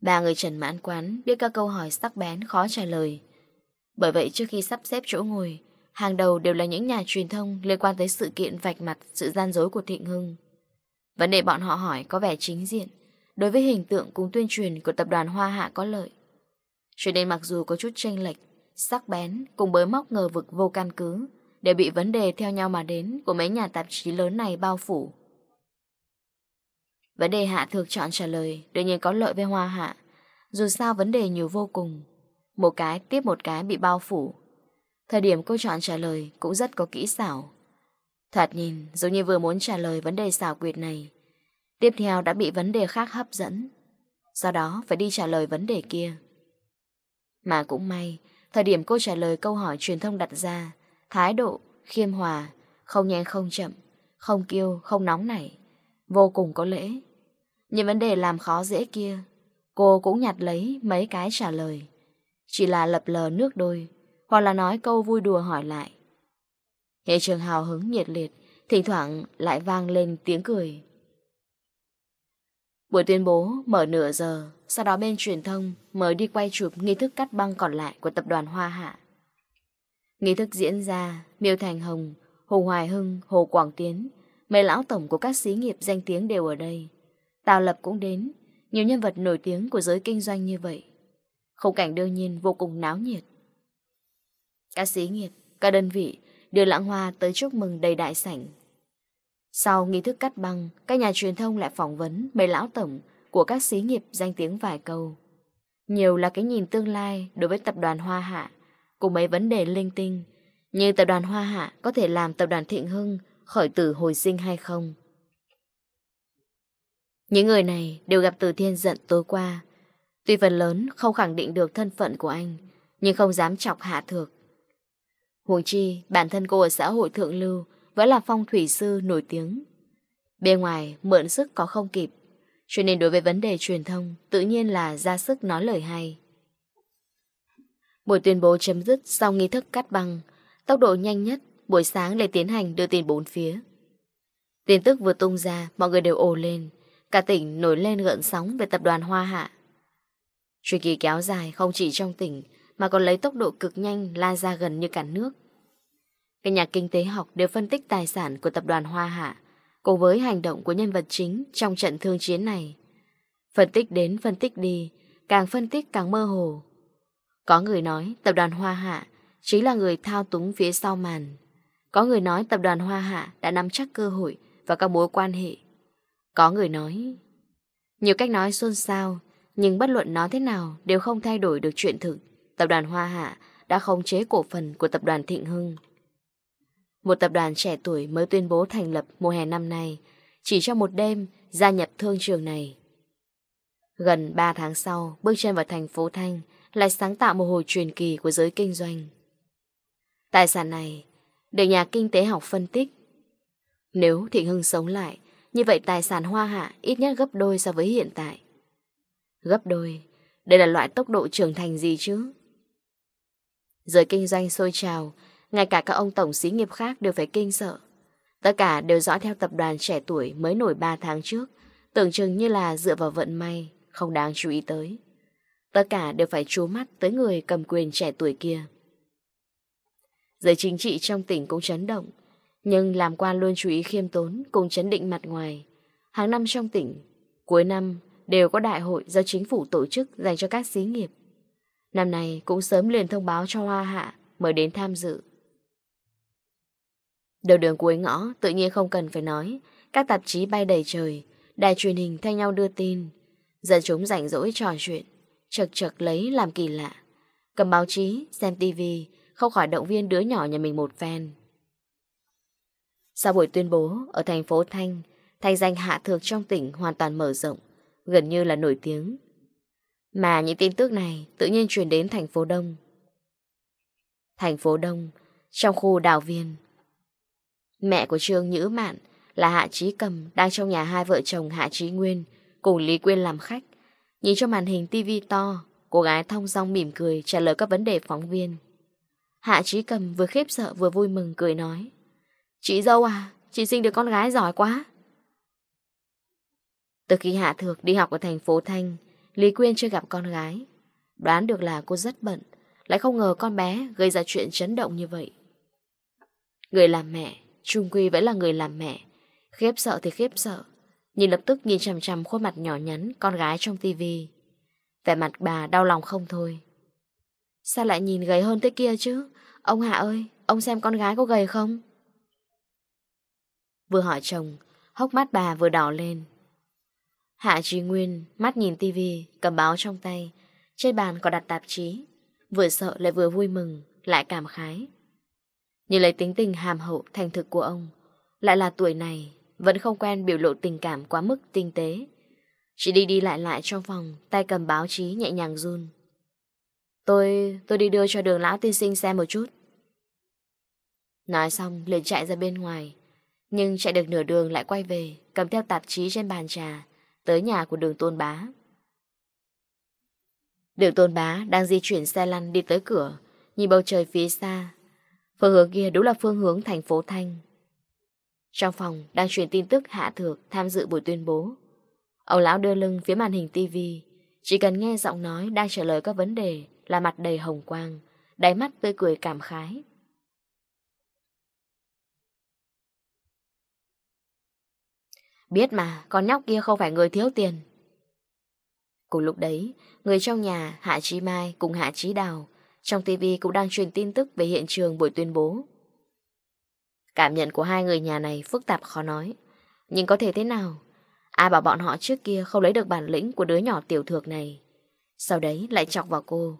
Ba người trần mãn quán biết các câu hỏi sắc bén khó trả lời. Bởi vậy trước khi sắp xếp chỗ ngồi, hàng đầu đều là những nhà truyền thông liên quan tới sự kiện vạch mặt sự gian dối của Thịnh Hưng. Vấn đề bọn họ hỏi có vẻ chính diện, đối với hình tượng cùng tuyên truyền của tập đoàn Hoa Hạ có lợi. Cho nên mặc dù có chút tranh lệch, sắc bén cùng bới móc ngờ vực vô căn cứ, đều bị vấn đề theo nhau mà đến của mấy nhà tạp chí lớn này bao phủ. Vấn đề Hạ Thược chọn trả lời đương nhiên có lợi với Hoa Hạ. Dù sao vấn đề nhiều vô cùng. Một cái tiếp một cái bị bao phủ. Thời điểm cô chọn trả lời cũng rất có kỹ xảo. Thoạt nhìn giống như vừa muốn trả lời vấn đề xảo quyệt này. Tiếp theo đã bị vấn đề khác hấp dẫn. Sau đó phải đi trả lời vấn đề kia. Mà cũng may, thời điểm cô trả lời câu hỏi truyền thông đặt ra, thái độ, khiêm hòa, không nhanh không chậm, không kiêu, không nóng nảy, vô cùng có lễ. Những vấn đề làm khó dễ kia, cô cũng nhặt lấy mấy cái trả lời. Chỉ là lập lờ nước đôi, hoặc là nói câu vui đùa hỏi lại. Hệ trường hào hứng nhiệt liệt, thỉnh thoảng lại vang lên tiếng cười. Buổi tuyên bố mở nửa giờ, sau đó bên truyền thông mới đi quay chụp nghi thức cắt băng còn lại của tập đoàn Hoa Hạ. Nghi thức diễn ra, Miêu Thành Hồng, Hồ Hoài Hưng, Hồ Quảng Tiến, mấy lão tổng của các xí nghiệp danh tiếng đều ở đây. Tào Lập cũng đến, nhiều nhân vật nổi tiếng của giới kinh doanh như vậy. Khung cảnh đương nhiên vô cùng náo nhiệt. Các sĩ nghiệp, các đơn vị đưa lãng hoa tới chúc mừng đầy đại sảnh. Sau nghi thức cắt băng, các nhà truyền thông lại phỏng vấn mấy lão tổng của các sĩ nghiệp danh tiếng vài câu. Nhiều là cái nhìn tương lai đối với tập đoàn Hoa Hạ, cùng mấy vấn đề linh tinh, như tập đoàn Hoa Hạ có thể làm tập đoàn Thịnh Hưng khởi tử hồi sinh hay không. Những người này đều gặp Từ Thiên giận tối qua. Tuy phần lớn không khẳng định được thân phận của anh, nhưng không dám chọc hạ thược. Huống chi, bản thân cô ở xã hội thượng lưu vẫn là phong thủy sư nổi tiếng. Bên ngoài, mượn sức có không kịp. Cho nên đối với vấn đề truyền thông, tự nhiên là ra sức nói lời hay. Buổi tuyên bố chấm dứt sau nghi thức cắt băng, tốc độ nhanh nhất, buổi sáng lại tiến hành đưa tin bốn phía. Tin tức vừa tung ra, mọi người đều ồ lên. Cả tỉnh nổi lên gợn sóng về tập đoàn Hoa Hạ. Truy kỳ kéo dài không chỉ trong tỉnh mà còn lấy tốc độ cực nhanh lan ra gần như cả nước. Các nhà kinh tế học đều phân tích tài sản của tập đoàn Hoa Hạ cùng với hành động của nhân vật chính trong trận thương chiến này. Phân tích đến phân tích đi, càng phân tích càng mơ hồ. Có người nói tập đoàn Hoa Hạ chính là người thao túng phía sau màn. Có người nói tập đoàn Hoa Hạ đã nắm chắc cơ hội và các mối quan hệ có người nói, nhiều cách nói xôn xao, nhưng bất luận nó thế nào đều không thay đổi được chuyện thực. Tập đoàn Hoa Hạ đã khống chế cổ phần của tập đoàn Thịnh Hưng. Một tập đoàn trẻ tuổi mới tuyên bố thành lập mùa hè năm nay, chỉ trong một đêm gia nhập thương trường này. Gần 3 tháng sau, bước chân vào thành phố Thanh lại sáng tạo một hồi truyền kỳ của giới kinh doanh. Tài sản này được nhà kinh tế học phân tích. Nếu Thịnh Hưng sống lại, như vậy tài sản hoa hạ ít nhất gấp đôi so với hiện tại. Gấp đôi, đây là loại tốc độ trưởng thành gì chứ? Giới kinh doanh sôi trào, ngay cả các ông tổng xí nghiệp khác đều phải kinh sợ. Tất cả đều dõi theo tập đoàn trẻ tuổi mới nổi 3 tháng trước, tưởng chừng như là dựa vào vận may, không đáng chú ý tới. Tất cả đều phải chú mắt tới người cầm quyền trẻ tuổi kia. Giới chính trị trong tỉnh cũng chấn động, nhưng làm quan luôn chú ý khiêm tốn cùng chấn định mặt ngoài. Hàng năm trong tỉnh, cuối năm đều có đại hội do chính phủ tổ chức dành cho các xí nghiệp. Năm này cũng sớm liền thông báo cho Hoa Hạ mới đến tham dự. Đầu đường cuối ngõ tự nhiên không cần phải nói, các tạp chí bay đầy trời, đài truyền hình thay nhau đưa tin. Dân chúng rảnh rỗi trò chuyện, chật chật lấy làm kỳ lạ. Cầm báo chí, xem tivi, không khỏi động viên đứa nhỏ nhà mình một phen. Sau buổi tuyên bố, ở thành phố Thanh, thành danh hạ thược trong tỉnh hoàn toàn mở rộng, gần như là nổi tiếng. Mà những tin tức này tự nhiên truyền đến thành phố Đông. Thành phố Đông, trong khu đào viên. Mẹ của Trương Nhữ Mạn là Hạ Trí Cầm đang trong nhà hai vợ chồng Hạ Trí Nguyên cùng Lý Quyên làm khách. Nhìn cho màn hình tivi to, cô gái thông dong mỉm cười trả lời các vấn đề phóng viên. Hạ Trí Cầm vừa khiếp sợ vừa vui mừng cười nói. Chị dâu à, chị sinh được con gái giỏi quá. Từ khi Hạ Thược đi học ở thành phố Thanh, Lý Quyên chưa gặp con gái. Đoán được là cô rất bận, lại không ngờ con bé gây ra chuyện chấn động như vậy. Người làm mẹ, Trung Quy vẫn là người làm mẹ. Khiếp sợ thì khiếp sợ. Nhìn lập tức nhìn chằm chằm khuôn mặt nhỏ nhắn con gái trong tivi. Vẻ mặt bà đau lòng không thôi. Sao lại nhìn gầy hơn thế kia chứ? Ông Hạ ơi, ông xem con gái có gầy không? Vừa hỏi chồng, hốc mắt bà vừa đỏ lên. Hạ Trí Nguyên, mắt nhìn tivi, cầm báo trong tay. Trên bàn có đặt tạp chí. Vừa sợ lại vừa vui mừng, lại cảm khái. Nhìn lấy tính tình hàm hậu thành thực của ông, lại là tuổi này, vẫn không quen biểu lộ tình cảm quá mức tinh tế. Chỉ đi đi lại lại trong phòng, tay cầm báo chí nhẹ nhàng run. Tôi, tôi đi đưa cho đường lão tiên sinh xem một chút. Nói xong liền chạy ra bên ngoài nhưng chạy được nửa đường lại quay về, Cầm theo tạp chí trên bàn trà, Tới nhà của đường tôn bá. Đường tôn bá đang di chuyển xe lăn đi tới cửa, Nhìn bầu trời phía xa. Phương hướng kia đúng là phương hướng thành phố Thanh. Trong phòng đang truyền tin tức Hạ Thược tham dự buổi tuyên bố. Ông lão đưa lưng phía màn hình tivi Chỉ cần nghe giọng nói đang trả lời các vấn đề Là mặt đầy hồng quang, Đáy mắt tươi cười cảm khái. Biết mà, con nhóc kia không phải người thiếu tiền. Cùng lúc đấy, người trong nhà Hạ Trí Mai cùng Hạ Trí Đào trong TV cũng đang truyền tin tức về hiện trường buổi tuyên bố. Cảm nhận của hai người nhà này phức tạp khó nói. Nhưng có thể thế nào? Ai bảo bọn họ trước kia không lấy được bản lĩnh của đứa nhỏ tiểu thược này. Sau đấy lại chọc vào cô.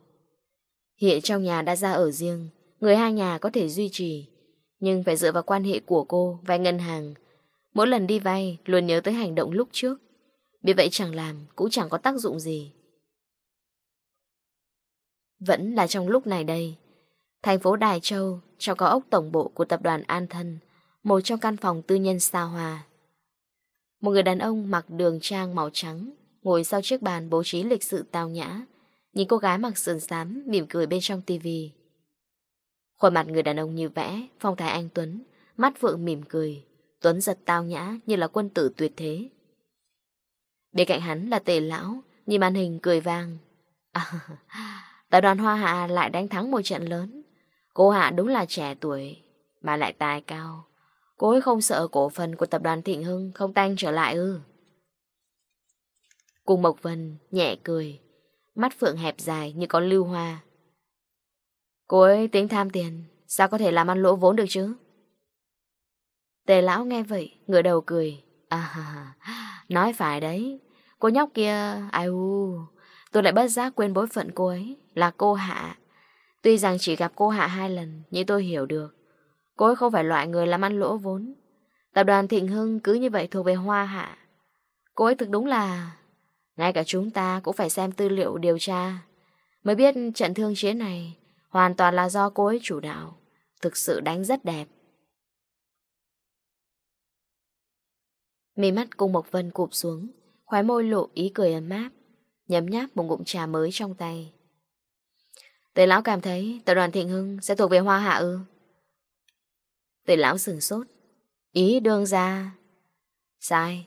Hiện trong nhà đã ra ở riêng, người hai nhà có thể duy trì. Nhưng phải dựa vào quan hệ của cô và ngân hàng Mỗi lần đi vay, luôn nhớ tới hành động lúc trước. Vì vậy chẳng làm, cũng chẳng có tác dụng gì. Vẫn là trong lúc này đây, Thành phố Đài Châu, Cho có ốc tổng bộ của tập đoàn An Thân, Một trong căn phòng tư nhân xa hòa. Một người đàn ông mặc đường trang màu trắng, Ngồi sau chiếc bàn bố trí lịch sự tao nhã, Nhìn cô gái mặc sườn xám Mỉm cười bên trong tivi Khuôn mặt người đàn ông như vẽ, Phong thái anh Tuấn, Mắt vượng mỉm cười. Tuấn giật tao nhã như là quân tử tuyệt thế. Bên cạnh hắn là tề lão, nhìn màn hình cười vang. À, tập đoàn Hoa Hạ lại đánh thắng một trận lớn. Cô Hạ đúng là trẻ tuổi, mà lại tài cao. Cô ấy không sợ cổ phần của tập đoàn Thịnh Hưng không tanh trở lại ư. Cùng Mộc Vân nhẹ cười, mắt phượng hẹp dài như con lưu hoa. Cô ấy tính tham tiền, sao có thể làm ăn lỗ vốn được chứ? Tề lão nghe vậy, ngửa đầu cười. À, nói phải đấy. Cô nhóc kia, ai u, tôi lại bất giác quên bối phận cô ấy, là cô Hạ. Tuy rằng chỉ gặp cô Hạ hai lần, nhưng tôi hiểu được. Cô ấy không phải loại người làm ăn lỗ vốn. Tập đoàn Thịnh Hưng cứ như vậy thuộc về Hoa Hạ. Cô ấy thực đúng là... Ngay cả chúng ta cũng phải xem tư liệu điều tra. Mới biết trận thương chiến này hoàn toàn là do cô ấy chủ đạo. Thực sự đánh rất đẹp. Mí mắt cung Mộc Vân cụp xuống, khóe môi lộ ý cười ấm áp, nhấm nháp một ngụm trà mới trong tay. Tề lão cảm thấy tập đoàn Thịnh Hưng sẽ thuộc về Hoa Hạ ư. Tề lão sừng sốt, ý đương ra. Sai,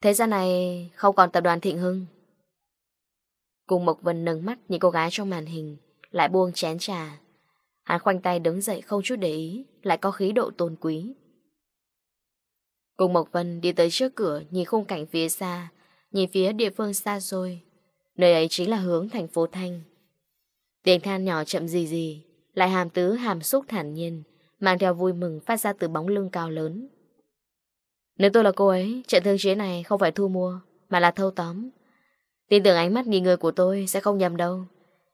thế gian này không còn tập đoàn Thịnh Hưng. Cùng Mộc Vân nâng mắt nhìn cô gái trong màn hình, lại buông chén trà. Hắn khoanh tay đứng dậy không chút để ý, lại có khí độ tôn quý. Cùng Mộc Vân đi tới trước cửa nhìn khung cảnh phía xa, nhìn phía địa phương xa xôi. Nơi ấy chính là hướng thành phố Thanh. Tiếng than nhỏ chậm gì gì, lại hàm tứ hàm xúc thản nhiên, mang theo vui mừng phát ra từ bóng lưng cao lớn. Nếu tôi là cô ấy, trận thương chế này không phải thu mua, mà là thâu tóm. Tin tưởng ánh mắt nghi người của tôi sẽ không nhầm đâu.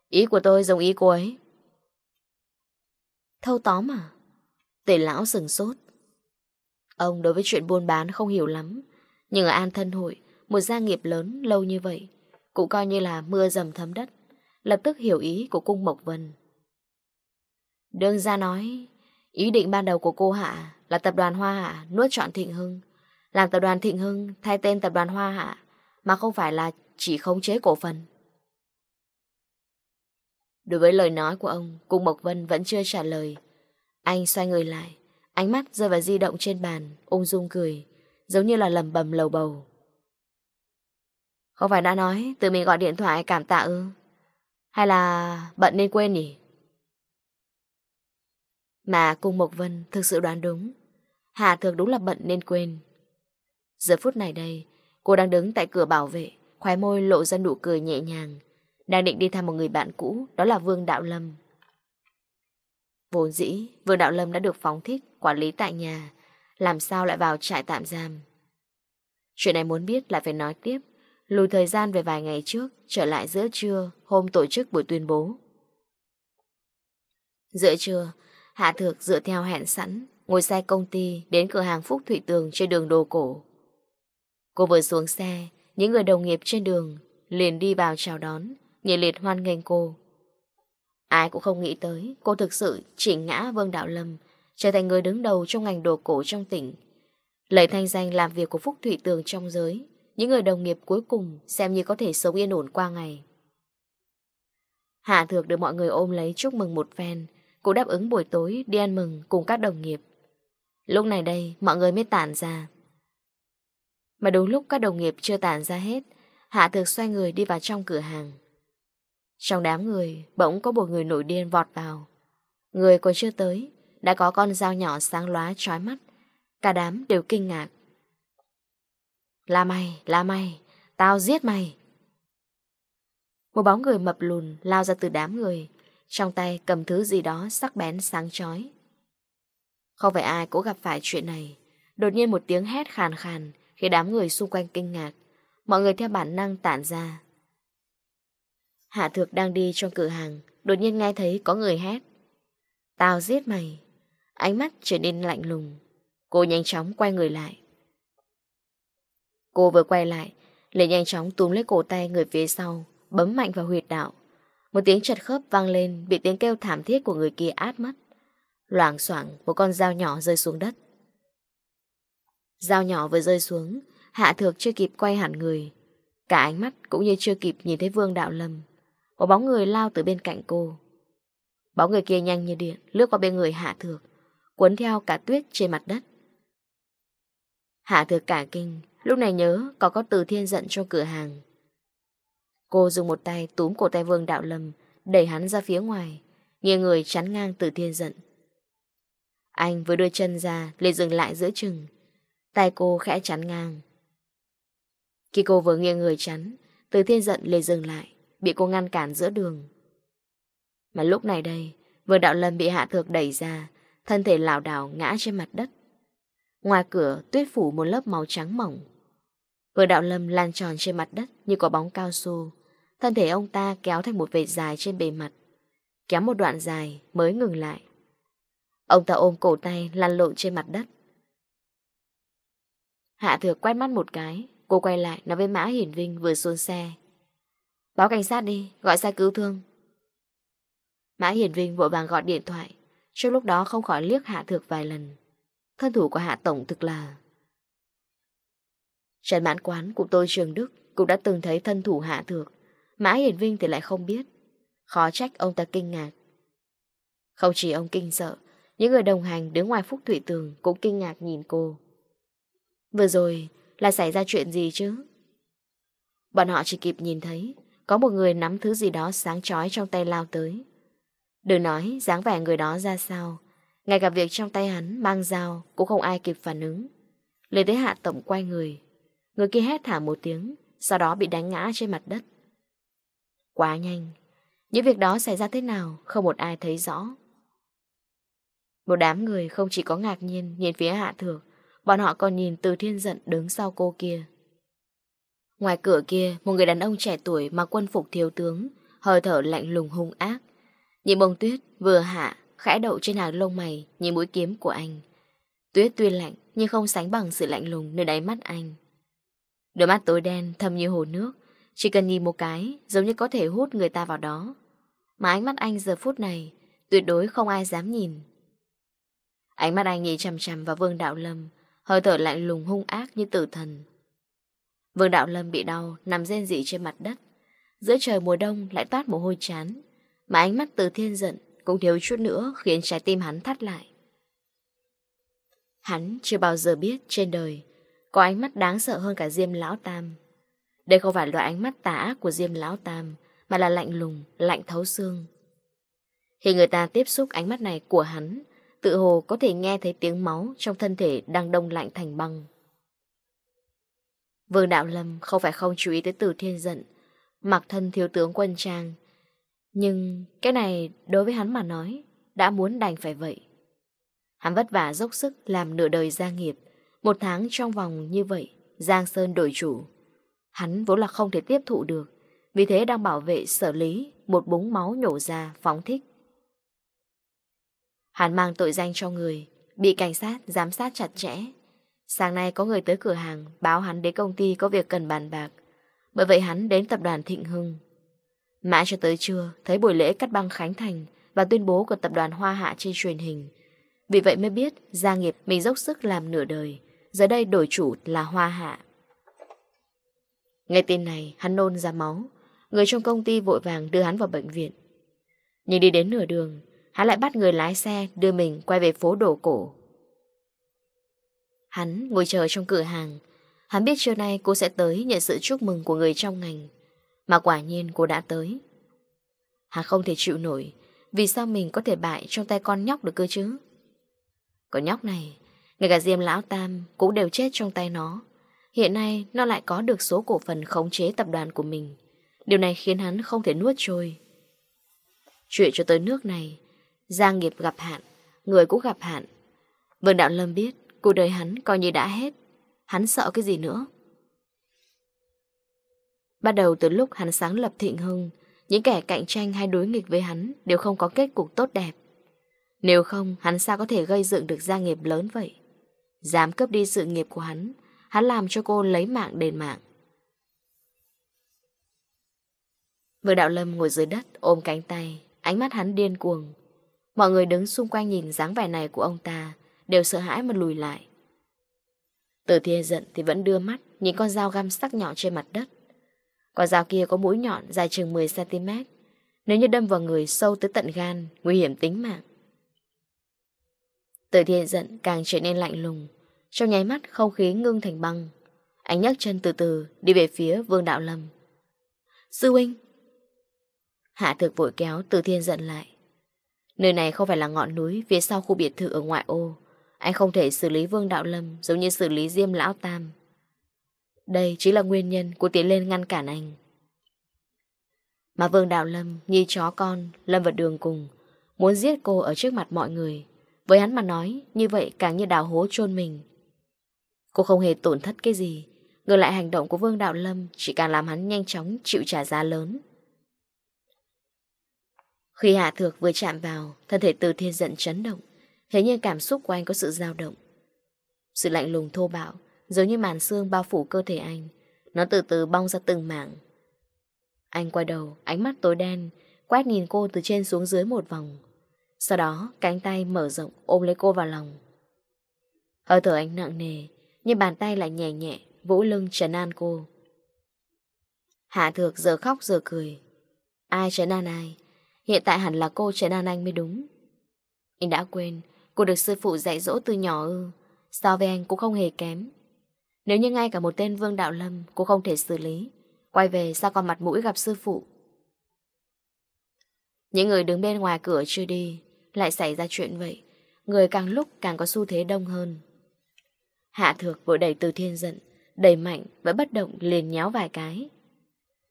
Ý của tôi giống ý cô ấy. Thâu tóm à? Tể lão sừng sốt. Ông đối với chuyện buôn bán không hiểu lắm. Nhưng ở An Thân Hội, Một gia nghiệp lớn lâu như vậy, Cũng coi như là mưa dầm thấm đất. Lập tức hiểu ý của cung Mộc Vân. Đương gia nói, Ý định ban đầu của cô Hạ Là tập đoàn Hoa Hạ nuốt trọn Thịnh Hưng. Làm tập đoàn Thịnh Hưng thay tên tập đoàn Hoa Hạ, Mà không phải là chỉ khống chế cổ phần. Đối với lời nói của ông, Cung Mộc Vân vẫn chưa trả lời. Anh xoay người lại. Ánh mắt rơi vào di động trên bàn, ung dung cười, giống như là lầm bầm lầu bầu. Không phải đã nói, tự mình gọi điện thoại cảm tạ ư? Hay là bận nên quên nhỉ? Mà cung Mộc Vân thực sự đoán đúng. Hà thường đúng là bận nên quên. Giờ phút này đây, cô đang đứng tại cửa bảo vệ, khóe môi lộ ra nụ cười nhẹ nhàng. Đang định đi thăm một người bạn cũ, đó là Vương Đạo Lâm. Vốn dĩ, Vương Đạo Lâm đã được phóng thích quản lý tại nhà, làm sao lại vào trại tạm giam. Chuyện này muốn biết lại phải nói tiếp, lùi thời gian về vài ngày trước, trở lại giữa trưa, hôm tổ chức buổi tuyên bố. Giữa trưa, Hạ Thược dựa theo hẹn sẵn, ngồi xe công ty đến cửa hàng Phúc thủy Tường trên đường Đồ Cổ. Cô vừa xuống xe, những người đồng nghiệp trên đường liền đi vào chào đón, nhiệt liệt hoan nghênh cô. Ai cũng không nghĩ tới cô thực sự chỉ ngã Vương Đạo Lâm trở thành người đứng đầu trong ngành đồ cổ trong tỉnh. Lấy thanh danh làm việc của Phúc thủy Tường trong giới, những người đồng nghiệp cuối cùng xem như có thể sống yên ổn qua ngày. Hạ Thược được mọi người ôm lấy chúc mừng một phen, cũng đáp ứng buổi tối đi ăn mừng cùng các đồng nghiệp. Lúc này đây, mọi người mới tản ra. Mà đúng lúc các đồng nghiệp chưa tản ra hết, Hạ Thược xoay người đi vào trong cửa hàng. Trong đám người, bỗng có một người nổi điên vọt vào. Người còn chưa tới, đã có con dao nhỏ sáng lóa trói mắt. Cả đám đều kinh ngạc. Là mày, là mày, tao giết mày. Một bóng người mập lùn lao ra từ đám người, trong tay cầm thứ gì đó sắc bén sáng chói Không phải ai cũng gặp phải chuyện này. Đột nhiên một tiếng hét khàn khàn khi đám người xung quanh kinh ngạc. Mọi người theo bản năng tản ra. Hạ thược đang đi trong cửa hàng, đột nhiên nghe thấy có người hét. Tao giết mày. Ánh mắt trở nên lạnh lùng. Cô nhanh chóng quay người lại. Cô vừa quay lại, liền nhanh chóng túm lấy cổ tay người phía sau, Bấm mạnh vào huyệt đạo. Một tiếng chật khớp vang lên, Bị tiếng kêu thảm thiết của người kia át mất. Loảng xoảng, một con dao nhỏ rơi xuống đất. Dao nhỏ vừa rơi xuống, Hạ thược chưa kịp quay hẳn người. Cả ánh mắt cũng như chưa kịp nhìn thấy vương đạo lâm. Một bóng người lao từ bên cạnh cô. Bóng người kia nhanh như điện, Lướt qua bên người hạ thược cuốn theo cả tuyết trên mặt đất. Hạ thừa cả kinh, lúc này nhớ có có từ thiên giận cho cửa hàng. Cô dùng một tay túm cổ tay vương đạo lâm, đẩy hắn ra phía ngoài, nghiêng người chắn ngang từ thiên giận. Anh vừa đưa chân ra, liền dừng lại giữa chừng. Tay cô khẽ chắn ngang. Khi cô vừa nghiêng người chắn, từ thiên giận liền dừng lại, bị cô ngăn cản giữa đường. Mà lúc này đây, vương đạo lâm bị hạ thược đẩy ra, thân thể lảo đảo ngã trên mặt đất. Ngoài cửa tuyết phủ một lớp màu trắng mỏng. Vừa đạo lâm lan tròn trên mặt đất như quả bóng cao su, thân thể ông ta kéo thành một vệt dài trên bề mặt. Kéo một đoạn dài mới ngừng lại. Ông ta ôm cổ tay lăn lộn trên mặt đất. Hạ thừa quét mắt một cái, cô quay lại nói với Mã Hiển Vinh vừa xuống xe. Báo cảnh sát đi, gọi xe cứu thương. Mã Hiển Vinh vội vàng gọi điện thoại. Trong lúc đó không khỏi liếc Hạ Thược vài lần. Thân thủ của Hạ Tổng thực là Trần mãn quán của tôi Trường Đức Cũng đã từng thấy thân thủ Hạ Thược. Mã Hiển Vinh thì lại không biết. Khó trách ông ta kinh ngạc. Không chỉ ông kinh sợ, Những người đồng hành đứng ngoài phúc thủy tường Cũng kinh ngạc nhìn cô. Vừa rồi là xảy ra chuyện gì chứ? Bọn họ chỉ kịp nhìn thấy, Có một người nắm thứ gì đó sáng chói trong tay lao tới. Đừng nói dáng vẻ người đó ra sao. Ngay cả việc trong tay hắn, mang dao, Cũng không ai kịp phản ứng. Lên tới hạ tổng quay người. Người kia hét thả một tiếng, Sau đó bị đánh ngã trên mặt đất. Quá nhanh. Những việc đó xảy ra thế nào, Không một ai thấy rõ. Một đám người không chỉ có ngạc nhiên Nhìn phía hạ thược, Bọn họ còn nhìn từ thiên giận đứng sau cô kia. Ngoài cửa kia, Một người đàn ông trẻ tuổi mặc quân phục thiếu tướng, Hơi thở lạnh lùng hung ác. Những bông tuyết vừa hạ, khẽ đậu trên hàng lông mày như mũi kiếm của anh. Tuyết tuy lạnh nhưng không sánh bằng sự lạnh lùng nơi đáy mắt anh. Đôi mắt tối đen thâm như hồ nước, chỉ cần nhìn một cái giống như có thể hút người ta vào đó. Mà ánh mắt anh giờ phút này tuyệt đối không ai dám nhìn. Ánh mắt anh nhìn chằm chằm vào Vương Đạo Lâm, hơi thở lạnh lùng hung ác như tử thần. Vương Đạo Lâm bị đau, nằm rên rỉ trên mặt đất. Giữa trời mùa đông lại toát mồ hôi chán. Mà ánh mắt từ thiên giận cũng thiếu chút nữa khiến trái tim hắn thắt lại. Hắn chưa bao giờ biết trên đời có ánh mắt đáng sợ hơn cả Diêm Lão Tam. Đây không phải loại ánh mắt tà của Diêm Lão Tam, mà là lạnh lùng, lạnh thấu xương. Khi người ta tiếp xúc ánh mắt này của hắn, tự hồ có thể nghe thấy tiếng máu trong thân thể đang đông lạnh thành băng. Vương Đạo Lâm không phải không chú ý tới từ thiên giận, mặc thân thiếu tướng quân trang, nhưng cái này đối với hắn mà nói, đã muốn đành phải vậy. Hắn vất vả dốc sức làm nửa đời gia nghiệp, một tháng trong vòng như vậy, Giang Sơn đổi chủ. Hắn vốn là không thể tiếp thụ được, vì thế đang bảo vệ sở lý một búng máu nhổ ra phóng thích. Hắn mang tội danh cho người, bị cảnh sát giám sát chặt chẽ. Sáng nay có người tới cửa hàng báo hắn đến công ty có việc cần bàn bạc. Bởi vậy hắn đến tập đoàn Thịnh Hưng Mãi cho tới trưa, thấy buổi lễ cắt băng Khánh Thành và tuyên bố của tập đoàn Hoa Hạ trên truyền hình. Vì vậy mới biết, gia nghiệp mình dốc sức làm nửa đời, giờ đây đổi chủ là Hoa Hạ. Nghe tin này, hắn nôn ra máu. Người trong công ty vội vàng đưa hắn vào bệnh viện. Nhưng đi đến nửa đường, hắn lại bắt người lái xe đưa mình quay về phố đổ cổ. Hắn ngồi chờ trong cửa hàng. Hắn biết trưa nay cô sẽ tới nhận sự chúc mừng của người trong ngành. Mà quả nhiên cô đã tới. Hà không thể chịu nổi, Vì sao mình có thể bại trong tay con nhóc được cơ chứ? Con nhóc này Ngay cả Diêm Lão Tam Cũng đều chết trong tay nó. Hiện nay nó lại có được số cổ phần khống chế tập đoàn của mình. Điều này khiến hắn không thể nuốt trôi. Chuyện cho tới nước này giang nghiệp gặp hạn, Người cũng gặp hạn. Vương Đạo Lâm biết Cuộc đời hắn coi như đã hết. Hắn sợ cái gì nữa? Bắt đầu từ lúc hắn sáng lập thịnh hưng, những kẻ cạnh tranh hay đối nghịch với hắn đều không có kết cục tốt đẹp. Nếu không, hắn sao có thể gây dựng được gia nghiệp lớn vậy? Dám cướp đi sự nghiệp của hắn, hắn làm cho cô lấy mạng đền mạng. Vừa đạo lâm ngồi dưới đất ôm cánh tay, ánh mắt hắn điên cuồng. Mọi người đứng xung quanh nhìn dáng vẻ này của ông ta, đều sợ hãi mà lùi lại. Từ thiên giận thì vẫn đưa mắt, nhìn con dao găm sắc nhọn trên mặt đất. Quả dao kia có mũi nhọn dài chừng 10cm. Nếu như đâm vào người sâu tới tận gan, nguy hiểm tính mạng. Từ thiên giận càng trở nên lạnh lùng. Trong nháy mắt không khí ngưng thành băng. Anh nhấc chân từ từ đi về phía Vương Đạo Lâm. Sư huynh! Hạ thực vội kéo từ thiên giận lại. Nơi này không phải là ngọn núi phía sau khu biệt thự ở ngoại ô. Anh không thể xử lý Vương Đạo Lâm giống như xử lý Diêm Lão Tam đây chính là nguyên nhân của tiến lên ngăn cản anh. Mà Vương Đạo Lâm, nhi chó con, Lâm vào đường cùng, muốn giết cô ở trước mặt mọi người. Với hắn mà nói, như vậy càng như đào hố chôn mình. Cô không hề tổn thất cái gì, ngược lại hành động của Vương Đạo Lâm chỉ càng làm hắn nhanh chóng chịu trả giá lớn. Khi Hạ Thược vừa chạm vào, thân thể từ thiên giận chấn động, thế nhưng cảm xúc của anh có sự dao động. Sự lạnh lùng thô bạo, giống như màn xương bao phủ cơ thể anh. Nó từ từ bong ra từng mảng. Anh quay đầu, ánh mắt tối đen, quét nhìn cô từ trên xuống dưới một vòng. Sau đó, cánh tay mở rộng ôm lấy cô vào lòng. Hơi thở anh nặng nề, nhưng bàn tay lại nhẹ nhẹ, vỗ lưng trấn an cô. Hạ thược giờ khóc giờ cười. Ai trấn an ai? Hiện tại hẳn là cô trấn an anh mới đúng. Anh đã quên, cô được sư phụ dạy dỗ từ nhỏ ư. So với anh cũng không hề kém. Nếu như ngay cả một tên Vương Đạo Lâm cũng không thể xử lý, quay về sao còn mặt mũi gặp sư phụ. Những người đứng bên ngoài cửa chưa đi, lại xảy ra chuyện vậy. Người càng lúc càng có xu thế đông hơn. Hạ thược vội đẩy từ thiên giận, đẩy mạnh và bất động liền nhéo vài cái.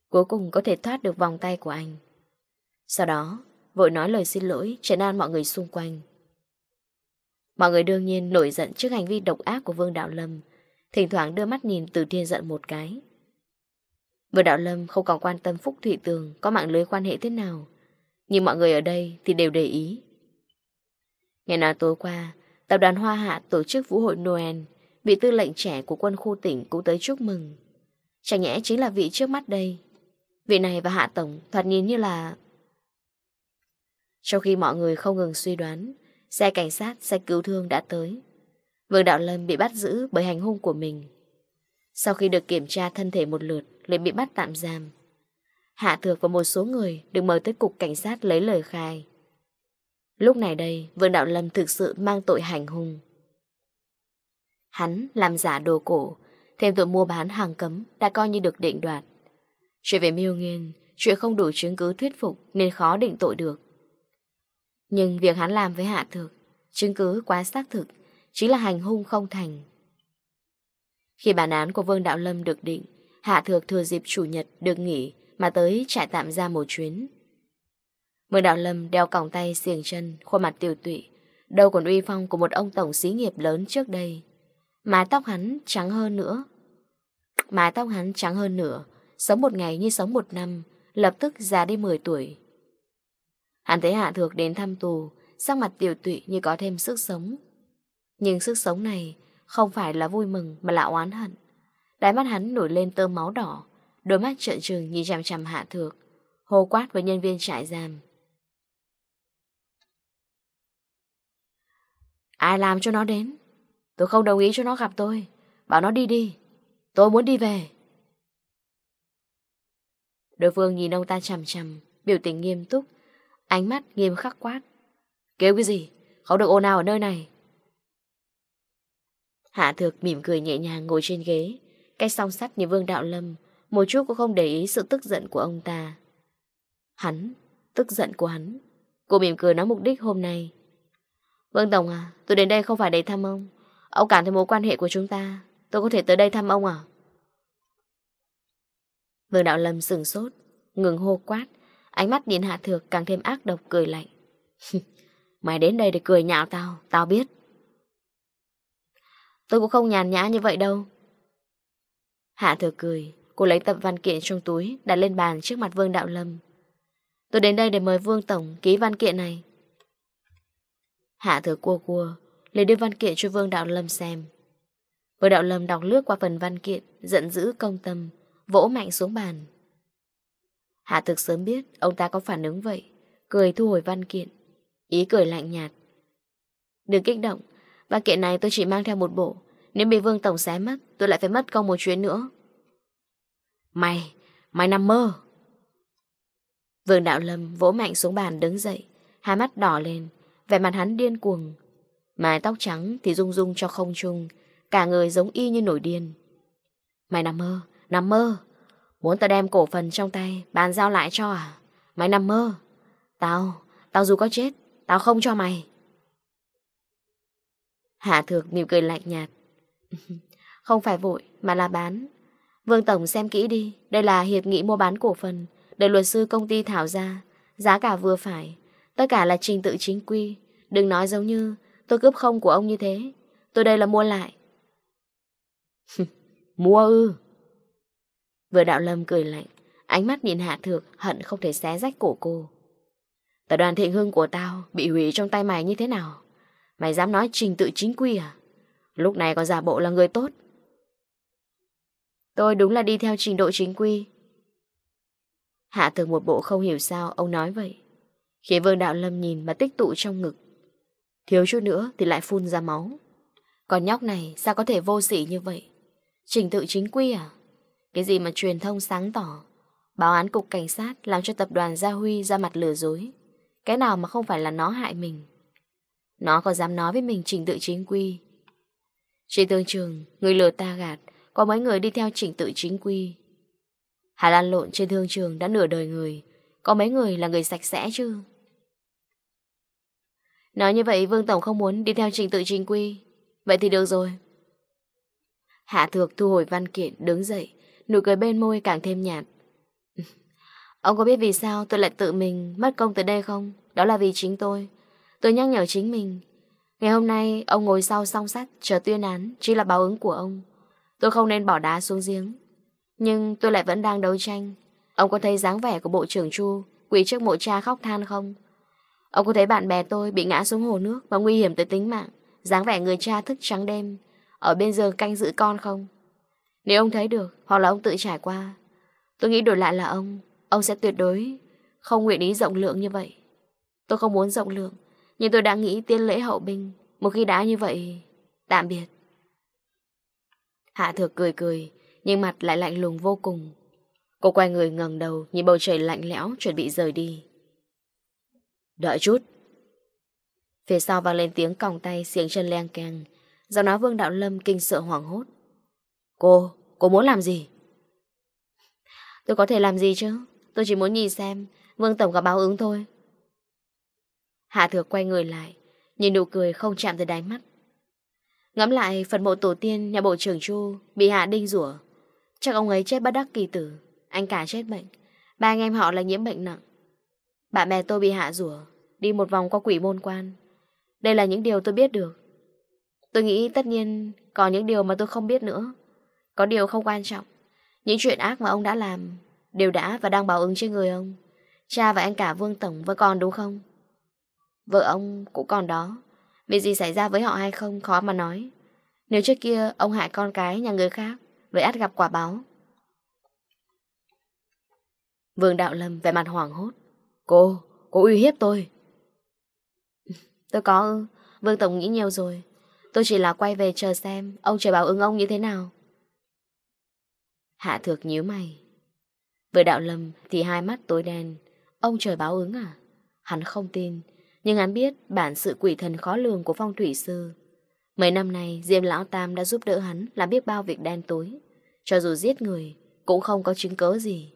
Cuối cùng có thể thoát được vòng tay của anh. Sau đó, vội nói lời xin lỗi, trấn an mọi người xung quanh. Mọi người đương nhiên nổi giận trước hành vi độc ác của Vương Đạo Lâm. Thỉnh thoảng đưa mắt nhìn từ thiên giận một cái. Vừa đạo lâm không còn quan tâm Phúc Thụy Tường Có mạng lưới quan hệ thế nào Nhưng mọi người ở đây thì đều để ý. Ngày nào tối qua Tập đoàn Hoa Hạ tổ chức vũ hội Noel Vị tư lệnh trẻ của quân khu tỉnh Cũng tới chúc mừng. Chẳng nhẽ chính là vị trước mắt đây. Vị này và Hạ Tổng thoạt nhìn như là Trong khi mọi người không ngừng suy đoán Xe cảnh sát, xe cứu thương đã tới. Vương Đạo Lâm bị bắt giữ bởi hành hung của mình. Sau khi được kiểm tra thân thể một lượt, liền bị bắt tạm giam. Hạ Thược và một số người được mời tới cục cảnh sát lấy lời khai. Lúc này đây, Vương Đạo Lâm thực sự mang tội hành hung. Hắn làm giả đồ cổ, thêm tội mua bán hàng cấm đã coi như được định đoạt. Chuyện về miêu nghiên, chuyện không đủ chứng cứ thuyết phục nên khó định tội được. Nhưng việc hắn làm với Hạ Thược, chứng cứ quá xác thực, chính là hành hung không thành. Khi bản án của Vương Đạo Lâm được định, Hạ Thược thừa dịp chủ nhật được nghỉ mà tới trại tạm ra một chuyến. Vương Đạo Lâm đeo còng tay xiềng chân, khuôn mặt tiêu tụy, đầu còn uy phong của một ông tổng xí nghiệp lớn trước đây. Mái tóc hắn trắng hơn nữa. Mái tóc hắn trắng hơn nữa, sống một ngày như sống một năm, lập tức già đi 10 tuổi. Hắn thấy Hạ Thược đến thăm tù, sắc mặt tiểu tụy như có thêm sức sống, nhưng sức sống này không phải là vui mừng mà là oán hận. Đáy mắt hắn nổi lên tơ máu đỏ, đôi mắt trợn trừng nhìn chằm chằm hạ thược, hô quát với nhân viên trại giam. Ai làm cho nó đến? Tôi không đồng ý cho nó gặp tôi. Bảo nó đi đi. Tôi muốn đi về. Đối phương nhìn ông ta chằm chằm, biểu tình nghiêm túc, ánh mắt nghiêm khắc quát. Kêu cái gì? Không được ồn ào ở nơi này. Hạ Thược mỉm cười nhẹ nhàng ngồi trên ghế, cách song sắt như Vương Đạo Lâm, một chút cũng không để ý sự tức giận của ông ta. Hắn, tức giận của hắn. Cô mỉm cười nói mục đích hôm nay. Vương Tổng à, tôi đến đây không phải để thăm ông. Ông cảm thấy mối quan hệ của chúng ta, tôi có thể tới đây thăm ông à? Vương Đạo Lâm sừng sốt, ngừng hô quát, ánh mắt nhìn Hạ Thược càng thêm ác độc cười lạnh. Mày đến đây để cười nhạo tao, tao biết. Tôi cũng không nhàn nhã như vậy đâu. Hạ thừa cười, cô lấy tập văn kiện trong túi đặt lên bàn trước mặt Vương Đạo Lâm. Tôi đến đây để mời Vương Tổng ký văn kiện này. Hạ thừa cua cua, lấy đưa văn kiện cho Vương Đạo Lâm xem. Vương Đạo Lâm đọc lướt qua phần văn kiện, giận dữ công tâm, vỗ mạnh xuống bàn. Hạ thực sớm biết ông ta có phản ứng vậy, cười thu hồi văn kiện, ý cười lạnh nhạt. Đừng kích động, và kiện này tôi chỉ mang theo một bộ. Nếu bị vương tổng xé mất Tôi lại phải mất công một chuyến nữa. Mày, mày nằm mơ. Vương Đạo Lâm vỗ mạnh xuống bàn đứng dậy Hai mắt đỏ lên Vẻ mặt hắn điên cuồng. Mái tóc trắng thì rung rung cho không trung Cả người giống y như nổi điên. Mày nằm mơ, nằm mơ. Muốn tao đem cổ phần trong tay Bàn giao lại cho à? Mày nằm mơ. Tao, tao dù có chết Tao không cho mày. Hạ Thược mỉm cười lạnh nhạt. Không phải vội, mà là bán. Vương Tổng xem kỹ đi, đây là hiệp nghị mua bán cổ phần, được luật sư công ty thảo ra, giá cả vừa phải, tất cả là trình tự chính quy. Đừng nói giống như tôi cướp không của ông như thế, tôi đây là mua lại. mua ư. Vừa đạo lâm cười lạnh, ánh mắt nhìn Hạ Thược hận không thể xé rách cổ cô. Tập đoàn thịnh hưng của tao bị hủy trong tay mày như thế nào? Mày dám nói trình tự chính quy à? Lúc này còn giả bộ là người tốt. Tôi đúng là đi theo trình độ chính quy. Hạ thường một bộ không hiểu sao ông nói vậy. Khiến vương đạo lâm nhìn mà tích tụ trong ngực. Thiếu chút nữa thì lại phun ra máu. Còn nhóc này sao có thể vô sỉ như vậy? Trình tự chính quy à? Cái gì mà truyền thông sáng tỏ? Báo án cục cảnh sát làm cho tập đoàn Gia Huy ra mặt lừa dối. Cái nào mà không phải là nó hại mình? Nó có dám nói với mình trình tự chính quy. Trên tương trường, Người lừa ta gạt, Có mấy người đi theo trình tự chính quy. Hà Lan lộn trên thương trường đã nửa đời người, Có mấy người là người sạch sẽ chứ? Nói như vậy, Vương Tổng không muốn đi theo trình tự chính quy. Vậy thì được rồi. Hạ Thược thu hồi văn kiện, đứng dậy, Nụ cười bên môi càng thêm nhạt. Ông có biết vì sao tôi lại tự mình mất công tới đây không? Đó là vì chính tôi. Tôi nhắc nhở chính mình, Ngày hôm nay ông ngồi sau song sắt Chờ tuyên án chỉ là báo ứng của ông. Tôi không nên bỏ đá xuống giếng. Nhưng tôi lại vẫn đang đấu tranh. Ông có thấy dáng vẻ của bộ trưởng Chu Quỷ trước mộ cha khóc than không? Ông có thấy bạn bè tôi bị ngã xuống hồ nước Và nguy hiểm tới tính mạng, dáng vẻ người cha thức trắng đêm, Ở bên giường canh giữ con không? Nếu ông thấy được, Hoặc là ông tự trải qua, Tôi nghĩ đổi lại là ông Ông sẽ tuyệt đối Không nguyện ý rộng lượng như vậy. Tôi không muốn rộng lượng. Nhưng tôi đã nghĩ tiên lễ hậu binh. Một khi đã như vậy Tạm biệt. Hạ thược cười cười Nhưng mặt lại lạnh lùng vô cùng. Cô quay người ngẩng đầu Nhìn bầu trời lạnh lẽo chuẩn bị rời đi. Đợi chút. Phía sau vang lên tiếng còng tay Xiềng chân len keng. Giọng nói vương đạo lâm kinh sợ hoảng hốt. Cô, cô muốn làm gì? Tôi có thể làm gì chứ? Tôi chỉ muốn nhìn xem Vương Tổng có báo ứng thôi. Hạ thừa quay người lại, Nhìn nụ cười không chạm tới đáy mắt. Ngắm lại phần mộ tổ tiên Nhà bộ trưởng Chu bị hạ đinh rủa, Chắc ông ấy chết bất đắc kỳ tử, Anh cả chết bệnh, Ba anh em họ là nhiễm bệnh nặng. Bạn bè tôi bị hạ rủa, Đi một vòng qua quỷ môn quan. Đây là những điều tôi biết được. Tôi nghĩ tất nhiên có những điều mà tôi không biết nữa. Có điều không quan trọng. Những chuyện ác mà ông đã làm Đều đã và đang báo ứng trên người ông. Cha và anh cả Vương Tổng với con đúng không? Vợ ông cũng còn đó. Việc gì xảy ra với họ hay không khó mà nói. Nếu trước kia ông hại con cái nhà người khác Vậy át gặp quả báo. Vương Đạo Lâm vẻ mặt hoảng hốt. Cô, cô uy hiếp tôi. Tôi có ư Vương Tổng nghĩ nhiều rồi. Tôi chỉ là quay về chờ xem Ông trời báo ứng ông như thế nào. Hạ thược nhíu mày. Vừa đạo lâm thì hai mắt tối đen. Ông trời báo ứng à? Hắn không tin. Nhưng hắn biết bản sự quỷ thần khó lường của phong thủy sư. Mấy năm nay, Diêm Lão Tam đã giúp đỡ hắn làm biết bao việc đen tối. Cho dù giết người, cũng không có chứng cớ gì.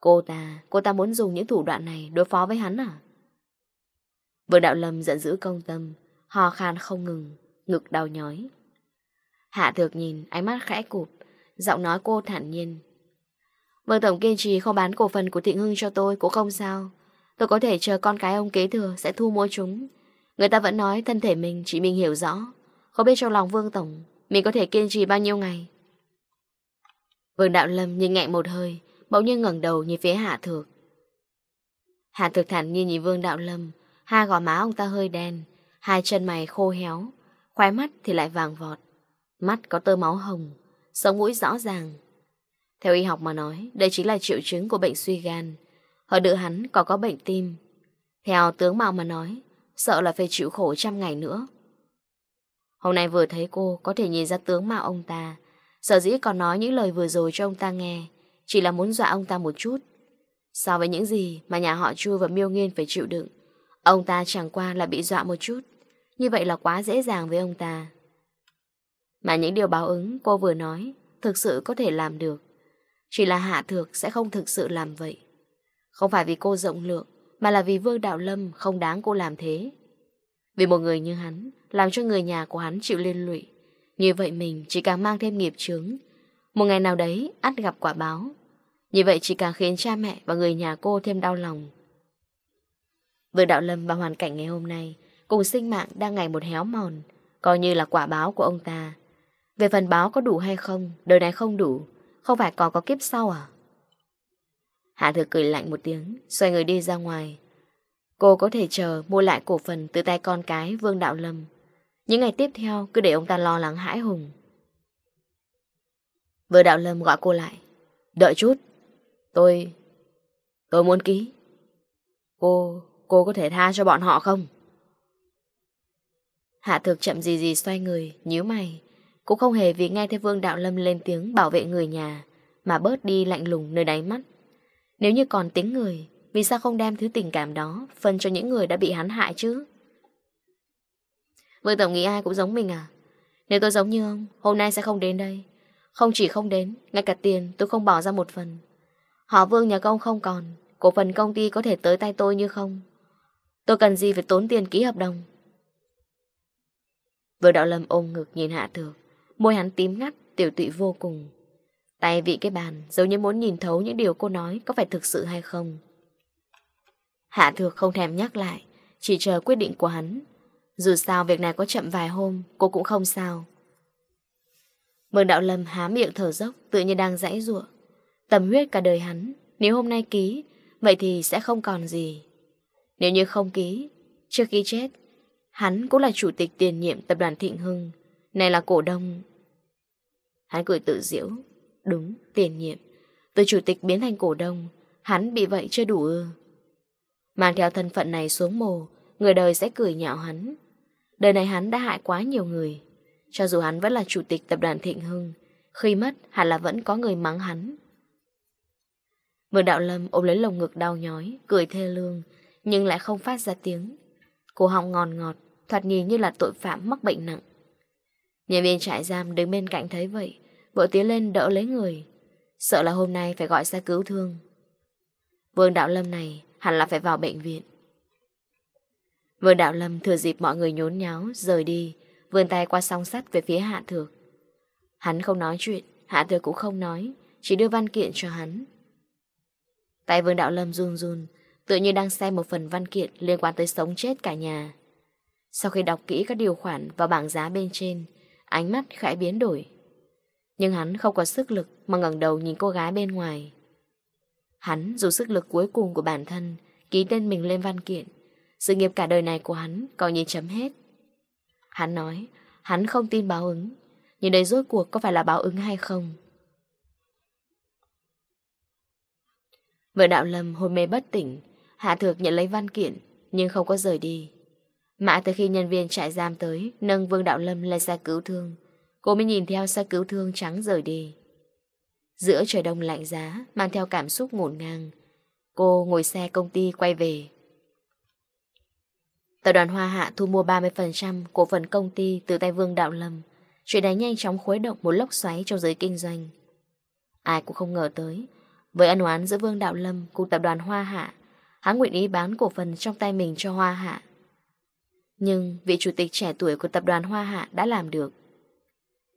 Cô ta, cô ta muốn dùng những thủ đoạn này đối phó với hắn à? Vương Đạo Lâm giận dữ công tâm, hò khan không ngừng, ngực đau nhói. Hạ thược nhìn, ánh mắt khẽ cụp, giọng nói cô thản nhiên. Vương Tổng kiên trì không bán cổ phần của Thịnh Hưng cho tôi cũng không sao. Tôi có thể chờ con cái ông kế thừa sẽ thu mua chúng. Người ta vẫn nói thân thể mình chỉ mình hiểu rõ. Không biết trong lòng Vương Tổng mình có thể kiên trì bao nhiêu ngày. Vương Đạo Lâm nhìn ngẹn một hơi, bỗng nhiên ngẩng đầu nhìn phía Hạ Thược. Hạ Thược thản nhìn nhìn Vương Đạo Lâm, hai gò má ông ta hơi đen, hai chân mày khô héo, khóe mắt thì lại vàng vọt. Mắt có tơ máu hồng, sống mũi rõ ràng. Theo y học mà nói, đây chính là triệu chứng của bệnh suy gan họ đỡ hắn có có bệnh tim. Theo tướng mạo mà nói, sợ là phải chịu khổ trăm ngày nữa. Hôm nay vừa thấy cô có thể nhìn ra tướng mạo ông ta. sợ dĩ còn nói những lời vừa rồi cho ông ta nghe, chỉ là muốn dọa ông ta một chút. So với những gì mà nhà họ Chu và Miêu Nghiên phải chịu đựng, ông ta chẳng qua là bị dọa một chút. Như vậy là quá dễ dàng với ông ta. Mà những điều báo ứng cô vừa nói thực sự có thể làm được. Chỉ là Hạ Thược sẽ không thực sự làm vậy. Không phải vì cô rộng lượng, Mà là vì Vương Đạo Lâm không đáng cô làm thế. Vì một người như hắn, Làm cho người nhà của hắn chịu liên lụy. Như vậy mình chỉ càng mang thêm nghiệp chướng. Một ngày nào đấy, ắt gặp quả báo. Như vậy chỉ càng khiến cha mẹ Và người nhà cô thêm đau lòng. Vương Đạo Lâm và hoàn cảnh ngày hôm nay Cùng sinh mạng đang ngày một héo mòn, Coi như là quả báo của ông ta. Về phần báo có đủ hay không, Đời này không đủ. Không phải còn có kiếp sau à? Hạ Thược cười lạnh một tiếng, xoay người đi ra ngoài. Cô có thể chờ mua lại cổ phần từ tay con cái Vương Đạo Lâm. Những ngày tiếp theo cứ để ông ta lo lắng hãi hùng. Vương Đạo Lâm gọi cô lại. Đợi chút. Tôi... Tôi muốn ký. Cô... Cô có thể tha cho bọn họ không? Hạ Thược chậm gì gì xoay người, nhíu mày. Cũng không hề vì nghe thấy Vương Đạo Lâm lên tiếng bảo vệ người nhà, mà bớt đi lạnh lùng nơi đáy mắt. Nếu như còn tính người, vì sao không đem thứ tình cảm đó phân cho những người đã bị hắn hại chứ? Vương Tổng nghĩ ai cũng giống mình à? Nếu tôi giống như ông, hôm nay sẽ không đến đây. Không chỉ không đến, ngay cả tiền tôi không bỏ ra một phần. Họ Vương nhà công không còn, cổ phần công ty có thể tới tay tôi như không. Tôi cần gì phải tốn tiền ký hợp đồng. Vừa đạo lầm ôm ngực nhìn Hạ Thược, môi hắn tím ngắt, tiểu tụy vô cùng. Tay vị cái bàn giống như muốn nhìn thấu những điều cô nói có phải thực sự hay không. Hạ thược không thèm nhắc lại, chỉ chờ quyết định của hắn. Dù sao việc này có chậm vài hôm, cô cũng không sao. mừng Đạo Lâm há miệng thở dốc, tự nhiên đang dãy ruộng. Tầm huyết cả đời hắn, nếu hôm nay ký, vậy thì sẽ không còn gì. Nếu như không ký, trước khi chết, hắn cũng là chủ tịch tiền nhiệm tập đoàn Thịnh Hưng, này là cổ đông. Hắn cười tự diễu, Đúng, tiền nhiệm. Từ chủ tịch biến thành cổ đông, hắn bị vậy chưa đủ ư. Mang theo thân phận này xuống mồ, người đời sẽ cười nhạo hắn. Đời này hắn đã hại quá nhiều người. Cho dù hắn vẫn là chủ tịch tập đoàn Thịnh Hưng, khi mất hẳn là vẫn có người mắng hắn. Vương Đạo Lâm ôm lấy lồng ngực đau nhói, cười thê lương, nhưng lại không phát ra tiếng. Cổ họng ngòn ngọt, thoạt nhìn như là tội phạm mắc bệnh nặng. Nhân viên trại giam đứng bên cạnh thấy vậy, vội tiến lên đỡ lấy người. Sợ là hôm nay phải gọi xe cứu thương. Vương Đạo Lâm này hẳn là phải vào bệnh viện. Vương Đạo Lâm thừa dịp mọi người nhốn nháo, rời đi, vươn tay qua song sắt về phía Hạ Thược. Hắn không nói chuyện, Hạ Thược cũng không nói, chỉ đưa văn kiện cho hắn. Tay Vương Đạo Lâm run run, tự như đang xem một phần văn kiện liên quan tới sống chết cả nhà. Sau khi đọc kỹ các điều khoản và bảng giá bên trên, ánh mắt khẽ biến đổi. Nhưng hắn không có sức lực mà ngẩng đầu nhìn cô gái bên ngoài. Hắn dù sức lực cuối cùng của bản thân ký tên mình lên văn kiện. Sự nghiệp cả đời này của hắn còn như chấm hết. Hắn nói hắn không tin báo ứng. Nhưng đây rốt cuộc có phải là báo ứng hay không? Vợ đạo lầm hôn mê bất tỉnh. Hạ Thược nhận lấy văn kiện nhưng không có rời đi. Mãi từ khi nhân viên trại giam tới, nâng Vương Đạo Lâm lên xe cứu thương, Cô mới nhìn theo xe cứu thương trắng rời đi. Giữa trời đông lạnh giá, mang theo cảm xúc ngổn ngang, cô ngồi xe công ty quay về. Tập đoàn Hoa Hạ thu mua 30% cổ phần công ty từ tay Vương Đạo Lâm. Chuyện này nhanh chóng khuấy động một lốc xoáy trong giới kinh doanh. Ai cũng không ngờ tới, với ân oán giữa Vương Đạo Lâm cùng tập đoàn Hoa Hạ, hắn nguyện ý bán cổ phần trong tay mình cho Hoa Hạ. Nhưng vị chủ tịch trẻ tuổi của tập đoàn Hoa Hạ đã làm được.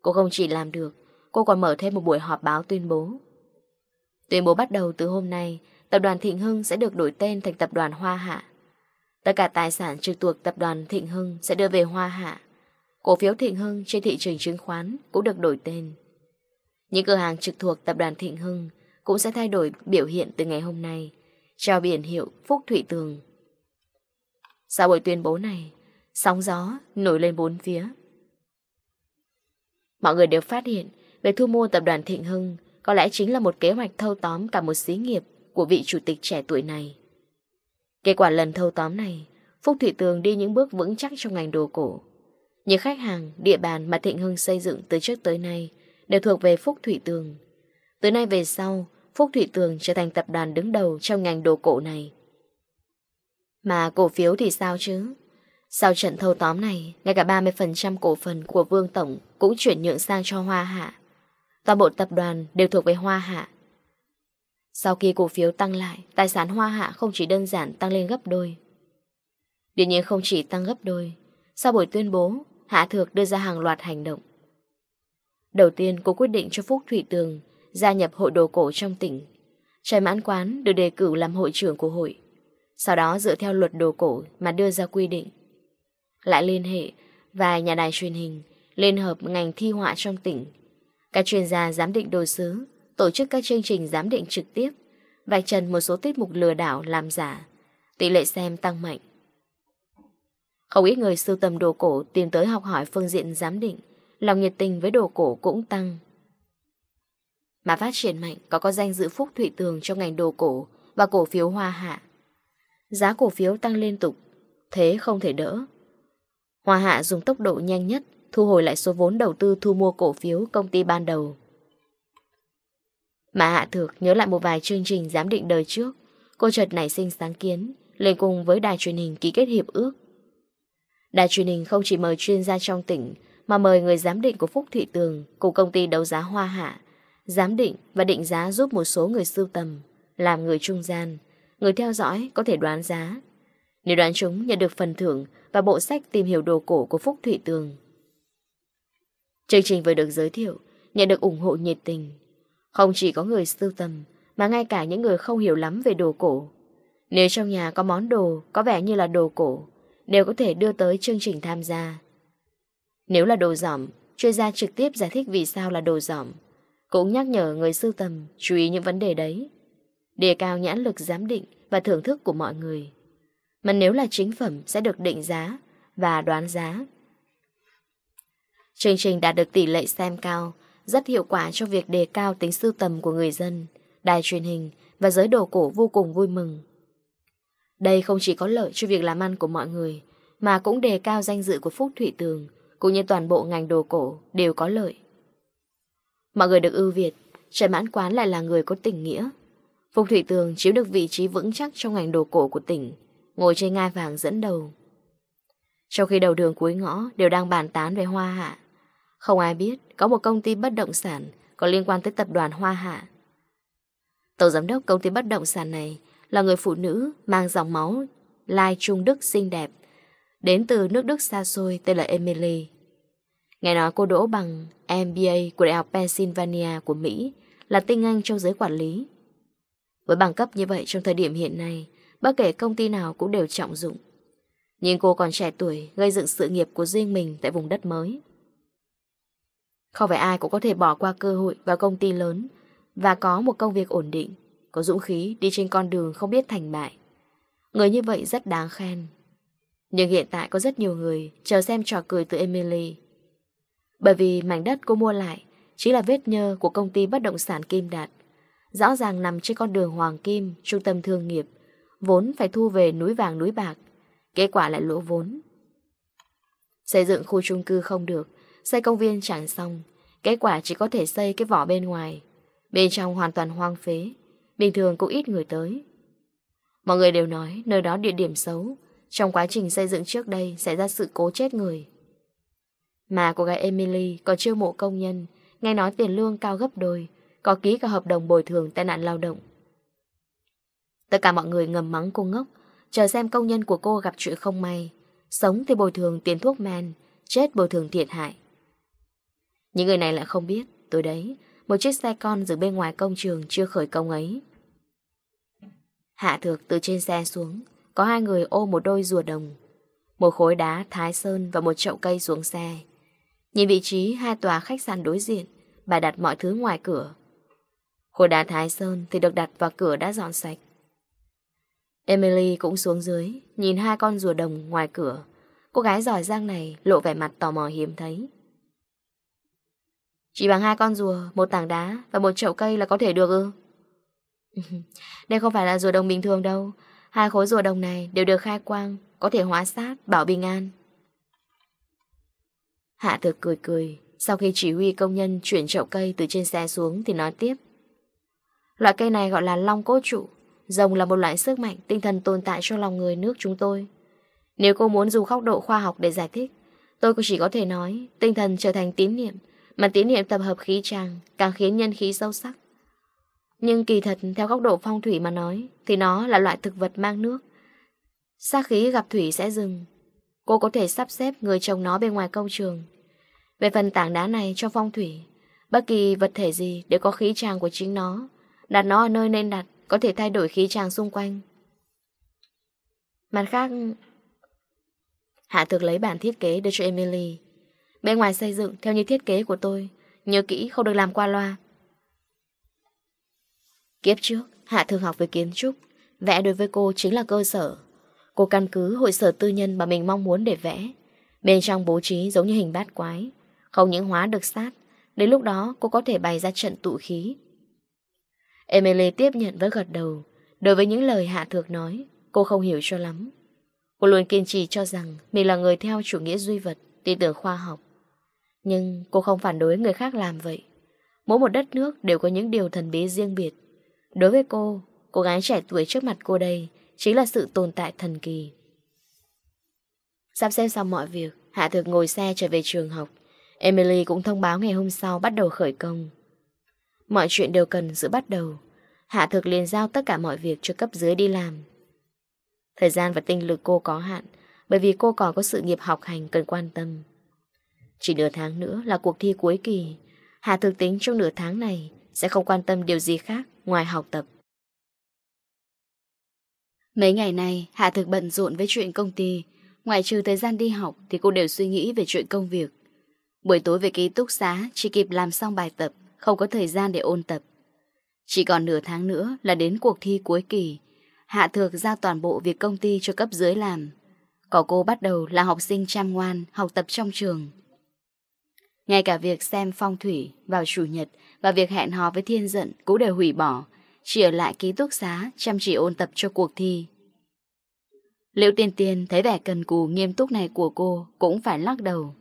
Cô không chỉ làm được, cô còn mở thêm một buổi họp báo tuyên bố. Tuyên bố bắt đầu từ hôm nay, tập đoàn Thịnh Hưng sẽ được đổi tên thành tập đoàn Hoa Hạ. Tất cả tài sản trực thuộc tập đoàn Thịnh Hưng sẽ đưa về Hoa Hạ. Cổ phiếu Thịnh Hưng trên thị trường chứng khoán cũng được đổi tên. Những cửa hàng trực thuộc tập đoàn Thịnh Hưng cũng sẽ thay đổi biểu hiện từ ngày hôm nay, treo biển hiệu Phúc Thủy Tường. Sau buổi tuyên bố này, sóng gió nổi lên bốn phía. Mọi người đều phát hiện về thu mua tập đoàn Thịnh Hưng Có lẽ chính là một kế hoạch thâu tóm cả một xí nghiệp Của vị chủ tịch trẻ tuổi này. Kết quả lần thâu tóm này Phúc Thủy Tường đi những bước vững chắc trong ngành đồ cổ. Những khách hàng, địa bàn mà Thịnh Hưng xây dựng từ trước tới nay Đều thuộc về Phúc Thủy Tường. Từ nay về sau Phúc Thủy Tường trở thành tập đoàn đứng đầu trong ngành đồ cổ này. Mà cổ phiếu thì sao chứ? Sau trận thâu tóm này, ngay cả 30% cổ phần của Vương Tổng cũng chuyển nhượng sang cho Hoa Hạ. Toàn bộ tập đoàn đều thuộc về Hoa Hạ. Sau khi cổ phiếu tăng lại, tài sản Hoa Hạ không chỉ đơn giản tăng lên gấp đôi. Tuy nhiên không chỉ tăng gấp đôi, sau buổi tuyên bố, Hạ Thược đưa ra hàng loạt hành động. Đầu tiên, cô quyết định cho Phúc Thủy Tường gia nhập hội đồ cổ trong tỉnh. Trần Mãn Quán được đề cử làm hội trưởng của hội. Sau đó dựa theo luật đồ cổ mà đưa ra quy định. Lại liên hệ vài nhà đài truyền hình Liên hợp ngành thi họa trong tỉnh. Các chuyên gia giám định đồ sứ Tổ chức các chương trình giám định trực tiếp, Vạch trần một số tiết mục lừa đảo làm giả. Tỷ lệ xem tăng mạnh. Không ít người sưu tầm đồ cổ Tìm tới học hỏi phương diện giám định, Lòng nhiệt tình với đồ cổ cũng tăng. Mà phát triển mạnh Có có danh dự phúc thụy tường cho ngành đồ cổ Và cổ phiếu hoa hạ. Giá cổ phiếu tăng liên tục, Thế không thể đỡ. Hoa hạ dùng tốc độ nhanh nhất thu hồi lại số vốn đầu tư thu mua cổ phiếu công ty ban đầu. Mà Hạ Thược nhớ lại một vài chương trình giám định đời trước, cô chợt nảy sinh sáng kiến, lên cùng với đài truyền hình ký kết hiệp ước. Đài truyền hình không chỉ mời chuyên gia trong tỉnh, mà mời người giám định của Phúc Thị Tường của công ty đấu giá Hoa Hạ, giám định và định giá giúp một số người sưu tầm, làm người trung gian, người theo dõi có thể đoán giá. Nếu đoán chúng nhận được phần thưởng và bộ sách tìm hiểu đồ cổ của Phúc Thụy Tường. Chương trình vừa được giới thiệu, nhận được ủng hộ nhiệt tình. Không chỉ có người sưu tầm, mà ngay cả những người không hiểu lắm về đồ cổ. Nếu trong nhà có món đồ có vẻ như là đồ cổ, đều có thể đưa tới chương trình tham gia. Nếu là đồ giỏm, chuyên gia trực tiếp giải thích vì sao là đồ giỏm. Cũng nhắc nhở người sưu tầm chú ý những vấn đề đấy. Đề cao nhãn lực giám định và thưởng thức của mọi người. Mà nếu là chính phẩm sẽ được định giá và đoán giá Chương trình đã được tỷ lệ xem cao, rất hiệu quả cho việc đề cao tính sưu tầm của người dân, đài truyền hình và giới đồ cổ vô cùng vui mừng. Đây không chỉ có lợi cho việc làm ăn của mọi người, mà cũng đề cao danh dự của Phúc Thủy Tường, cũng như toàn bộ ngành đồ cổ đều có lợi. Mọi người được ưu việt, Trần Mãn Quán lại là người có tình nghĩa. Phúc Thủy Tường chiếm được vị trí vững chắc trong ngành đồ cổ của tỉnh, ngồi trên ngai vàng dẫn đầu. Trong khi đầu đường cuối ngõ đều đang bàn tán về hoa hạ, không ai biết có một công ty bất động sản có liên quan tới tập đoàn Hoa Hạ. Tổng giám đốc công ty bất động sản này là người phụ nữ mang dòng máu lai Trung Đức xinh đẹp, đến từ nước Đức xa xôi tên là Emily. Nghe nói cô đỗ bằng MBA của Đại học Pennsylvania của Mỹ là tinh anh trong giới quản lý. Với bằng cấp như vậy trong thời điểm hiện nay, bất kể công ty nào cũng đều trọng dụng. Nhưng cô còn trẻ tuổi gây dựng sự nghiệp của riêng mình tại vùng đất mới. Không phải ai cũng có thể bỏ qua cơ hội vào công ty lớn và có một công việc ổn định, có dũng khí đi trên con đường không biết thành bại. Người như vậy rất đáng khen. Nhưng hiện tại có rất nhiều người chờ xem trò cười từ Emily. Bởi vì mảnh đất cô mua lại chính là vết nhơ của công ty bất động sản Kim Đạt. Rõ ràng nằm trên con đường Hoàng Kim, trung tâm thương nghiệp, vốn phải thu về núi vàng núi bạc, kết quả lại lỗ vốn. Xây dựng khu chung cư không được, Xây công viên chẳng xong, Kết quả chỉ có thể xây cái vỏ bên ngoài. Bên trong hoàn toàn hoang phế, Bình thường cũng ít người tới. Mọi người đều nói nơi đó địa điểm xấu, Trong quá trình xây dựng trước đây Xảy ra sự cố chết người. Mà cô gái Emily còn chiêu mộ công nhân, Nghe nói tiền lương cao gấp đôi, Có ký cả hợp đồng bồi thường tai nạn lao động. Tất cả mọi người ngầm mắng cô ngốc, Chờ xem công nhân của cô gặp chuyện không may. Sống thì bồi thường tiền thuốc men, Chết bồi thường thiệt hại. Những người này lại không biết, Tôi đấy, Một chiếc xe con dừng bên ngoài công trường chưa khởi công ấy. Hạ thược từ trên xe xuống, Có hai người ôm một đôi rùa đồng, Một khối đá thái sơn và một chậu cây xuống xe. Nhìn vị trí hai tòa khách sạn đối diện, Bà đặt mọi thứ ngoài cửa. Khối đá thái sơn thì được đặt vào cửa đã dọn sạch. Emily cũng xuống dưới, Nhìn hai con rùa đồng ngoài cửa. Cô gái giỏi giang này lộ vẻ mặt tò mò hiếm thấy. Chỉ bằng hai con rùa, một tảng đá và một chậu cây là có thể được ư? Đây không phải là rùa đồng bình thường đâu. Hai khối rùa đồng này đều được khai quang, có thể hóa sát, bảo bình an. Hạ thực cười cười, sau khi chỉ huy công nhân chuyển chậu cây từ trên xe xuống thì nói tiếp. Loại cây này gọi là long cốt trụ. Rồng là một loại sức mạnh, tinh thần tồn tại cho lòng người nước chúng tôi. Nếu cô muốn dùng góc độ khoa học để giải thích, tôi cũng chỉ có thể nói tinh thần trở thành tín niệm, mà tín niệm tập hợp khí tràng càng khiến nhân khí sâu sắc. Nhưng kỳ thật theo góc độ phong thủy mà nói thì nó là loại thực vật mang nước. Sa khí gặp thủy sẽ dừng. Cô có thể sắp xếp người trồng nó bên ngoài công trường. Về phần tảng đá này cho phong thủy, bất kỳ vật thể gì đều có khí tràng của chính nó. Đặt nó ở nơi nên đặt có thể thay đổi khí tràng xung quanh. Mặt khác, Hạ Thực lấy bản thiết kế đưa cho Emily. Bên ngoài xây dựng theo như thiết kế của tôi, Nhớ kỹ không được làm qua loa. Kiếp trước, Hạ thường học về kiến trúc, Vẽ đối với cô chính là cơ sở. Cô căn cứ hội sở tư nhân mà mình mong muốn để vẽ. Bên trong bố trí giống như hình bát quái, Không những hóa được sát, Đến lúc đó cô có thể bày ra trận tụ khí. Emily tiếp nhận với gật đầu. Đối với những lời Hạ Thược nói, Cô không hiểu cho lắm. Cô luôn kiên trì cho rằng Mình là người theo chủ nghĩa duy vật, Tin tưởng khoa học. Nhưng cô không phản đối người khác làm vậy. Mỗi một đất nước đều có những điều thần bí riêng biệt. Đối với cô, cô gái trẻ tuổi trước mặt cô đây chính là sự tồn tại thần kỳ. Sắp xem xong mọi việc, Hạ Thực ngồi xe trở về trường học. Emily cũng thông báo ngày hôm sau bắt đầu khởi công. Mọi chuyện đều cần sự bắt đầu. Hạ Thực liền giao tất cả mọi việc cho cấp dưới đi làm. Thời gian và tinh lực cô có hạn, bởi vì cô còn có sự nghiệp học hành cần quan tâm. Chỉ nửa tháng nữa là cuộc thi cuối kỳ. Hà thực tính trong nửa tháng này sẽ không quan tâm điều gì khác ngoài học tập. Mấy ngày nay, Hạ thực bận rộn với chuyện công ty. Ngoài trừ thời gian đi học thì cô đều suy nghĩ về chuyện công việc. Buổi tối về ký túc xá chỉ kịp làm xong bài tập, không có thời gian để ôn tập. Chỉ còn nửa tháng nữa là đến cuộc thi cuối kỳ. Hạ thực giao toàn bộ việc công ty cho cấp dưới làm. Có cô bắt đầu là học sinh chăm ngoan, học tập trong trường, ngay cả việc xem phong thủy vào chủ nhật và việc hẹn hò với thiên dận cũng đều hủy bỏ, chỉ ở lại ký túc xá chăm chỉ ôn tập cho cuộc thi. liệu Tiên Tiên thấy vẻ cần cù nghiêm túc này của cô cũng phải lắc đầu.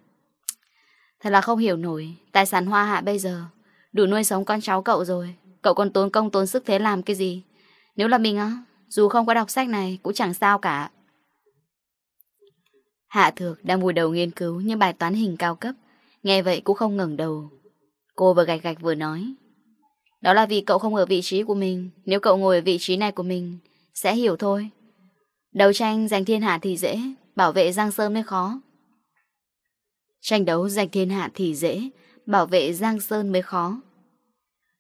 Thật là không hiểu nổi, tài sản hoa hạ bây giờ, đủ nuôi sống con cháu cậu rồi, cậu còn tốn công tốn sức thế làm cái gì? Nếu là mình á, dù không có đọc sách này cũng chẳng sao cả. Hạ Thược đang vùi đầu nghiên cứu những bài toán hình cao cấp, Nghe vậy cũng không ngẩng đầu. Cô vừa gạch gạch vừa nói. Đó là vì cậu không ở vị trí của mình. Nếu cậu ngồi ở vị trí này của mình, Sẽ hiểu thôi. Đấu tranh giành thiên hạ thì dễ, Bảo vệ Giang Sơn mới khó. Tranh đấu giành thiên hạ thì dễ, Bảo vệ Giang Sơn mới khó.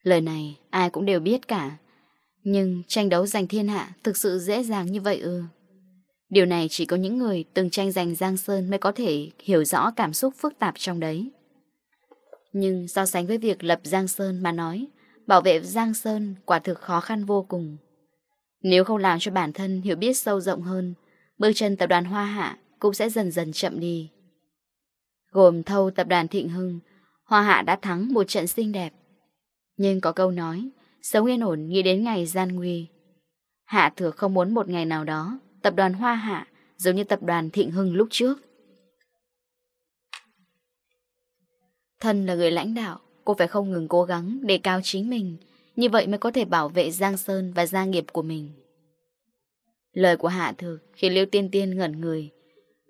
Lời này ai cũng đều biết cả. Nhưng tranh đấu giành thiên hạ Thực sự dễ dàng như vậy ư. Điều này chỉ có những người từng tranh giành Giang Sơn mới có thể hiểu rõ cảm xúc phức tạp trong đấy. Nhưng so sánh với việc lập Giang Sơn mà nói, bảo vệ Giang Sơn quả thực khó khăn vô cùng. Nếu không làm cho bản thân hiểu biết sâu rộng hơn, bước chân tập đoàn Hoa Hạ cũng sẽ dần dần chậm đi. Gồm thâu tập đoàn Thịnh Hưng, Hoa Hạ đã thắng một trận xinh đẹp. Nhưng có câu nói, sống yên ổn nghĩ đến ngày gian nguy. Hạ thừa không muốn một ngày nào đó tập đoàn Hoa Hạ giống như tập đoàn Thịnh Hưng lúc trước. Thân là người lãnh đạo, cô phải không ngừng cố gắng để cao chính mình, như vậy mới có thể bảo vệ Giang Sơn và gia nghiệp của mình. Lời của Hạ Thực khiến Liêu Tiên Tiên ngẩn người.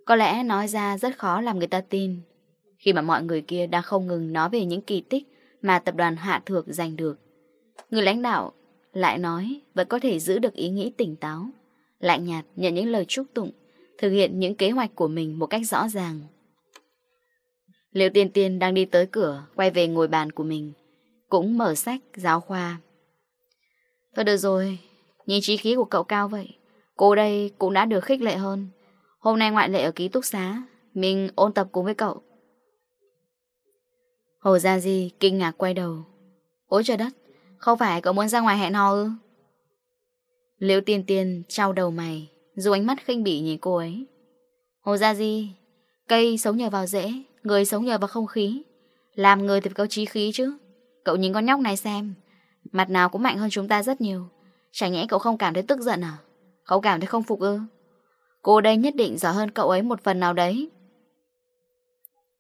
Có lẽ nói ra rất khó làm người ta tin, khi mà mọi người kia đang không ngừng nói về những kỳ tích mà tập đoàn Hạ Thược giành được. Người lãnh đạo lại nói vẫn có thể giữ được ý nghĩ tỉnh táo lạnh nhạt nhận những lời chúc tụng, thực hiện những kế hoạch của mình một cách rõ ràng. Liệu tiên tiên đang đi tới cửa, quay về ngồi bàn của mình, cũng mở sách, giáo khoa. Thôi được rồi, nhìn trí khí của cậu cao vậy, cô đây cũng đã được khích lệ hơn. Hôm nay ngoại lệ ở ký túc xá, mình ôn tập cùng với cậu. Hồ Gia Di kinh ngạc quay đầu. Ôi trời đất, không phải cậu muốn ra ngoài hẹn hò ư? Liễu tiên tiên trao đầu mày, Dù ánh mắt khinh bỉ nhìn cô ấy. Hồ Gia Di, Cây sống nhờ vào rễ, Người sống nhờ vào không khí. Làm người thì phải có trí khí chứ. Cậu nhìn con nhóc này xem, Mặt nào cũng mạnh hơn chúng ta rất nhiều. Chả nhẽ cậu không cảm thấy tức giận à? Cậu cảm thấy không phục ư? Cô đây nhất định giỏi hơn cậu ấy một phần nào đấy.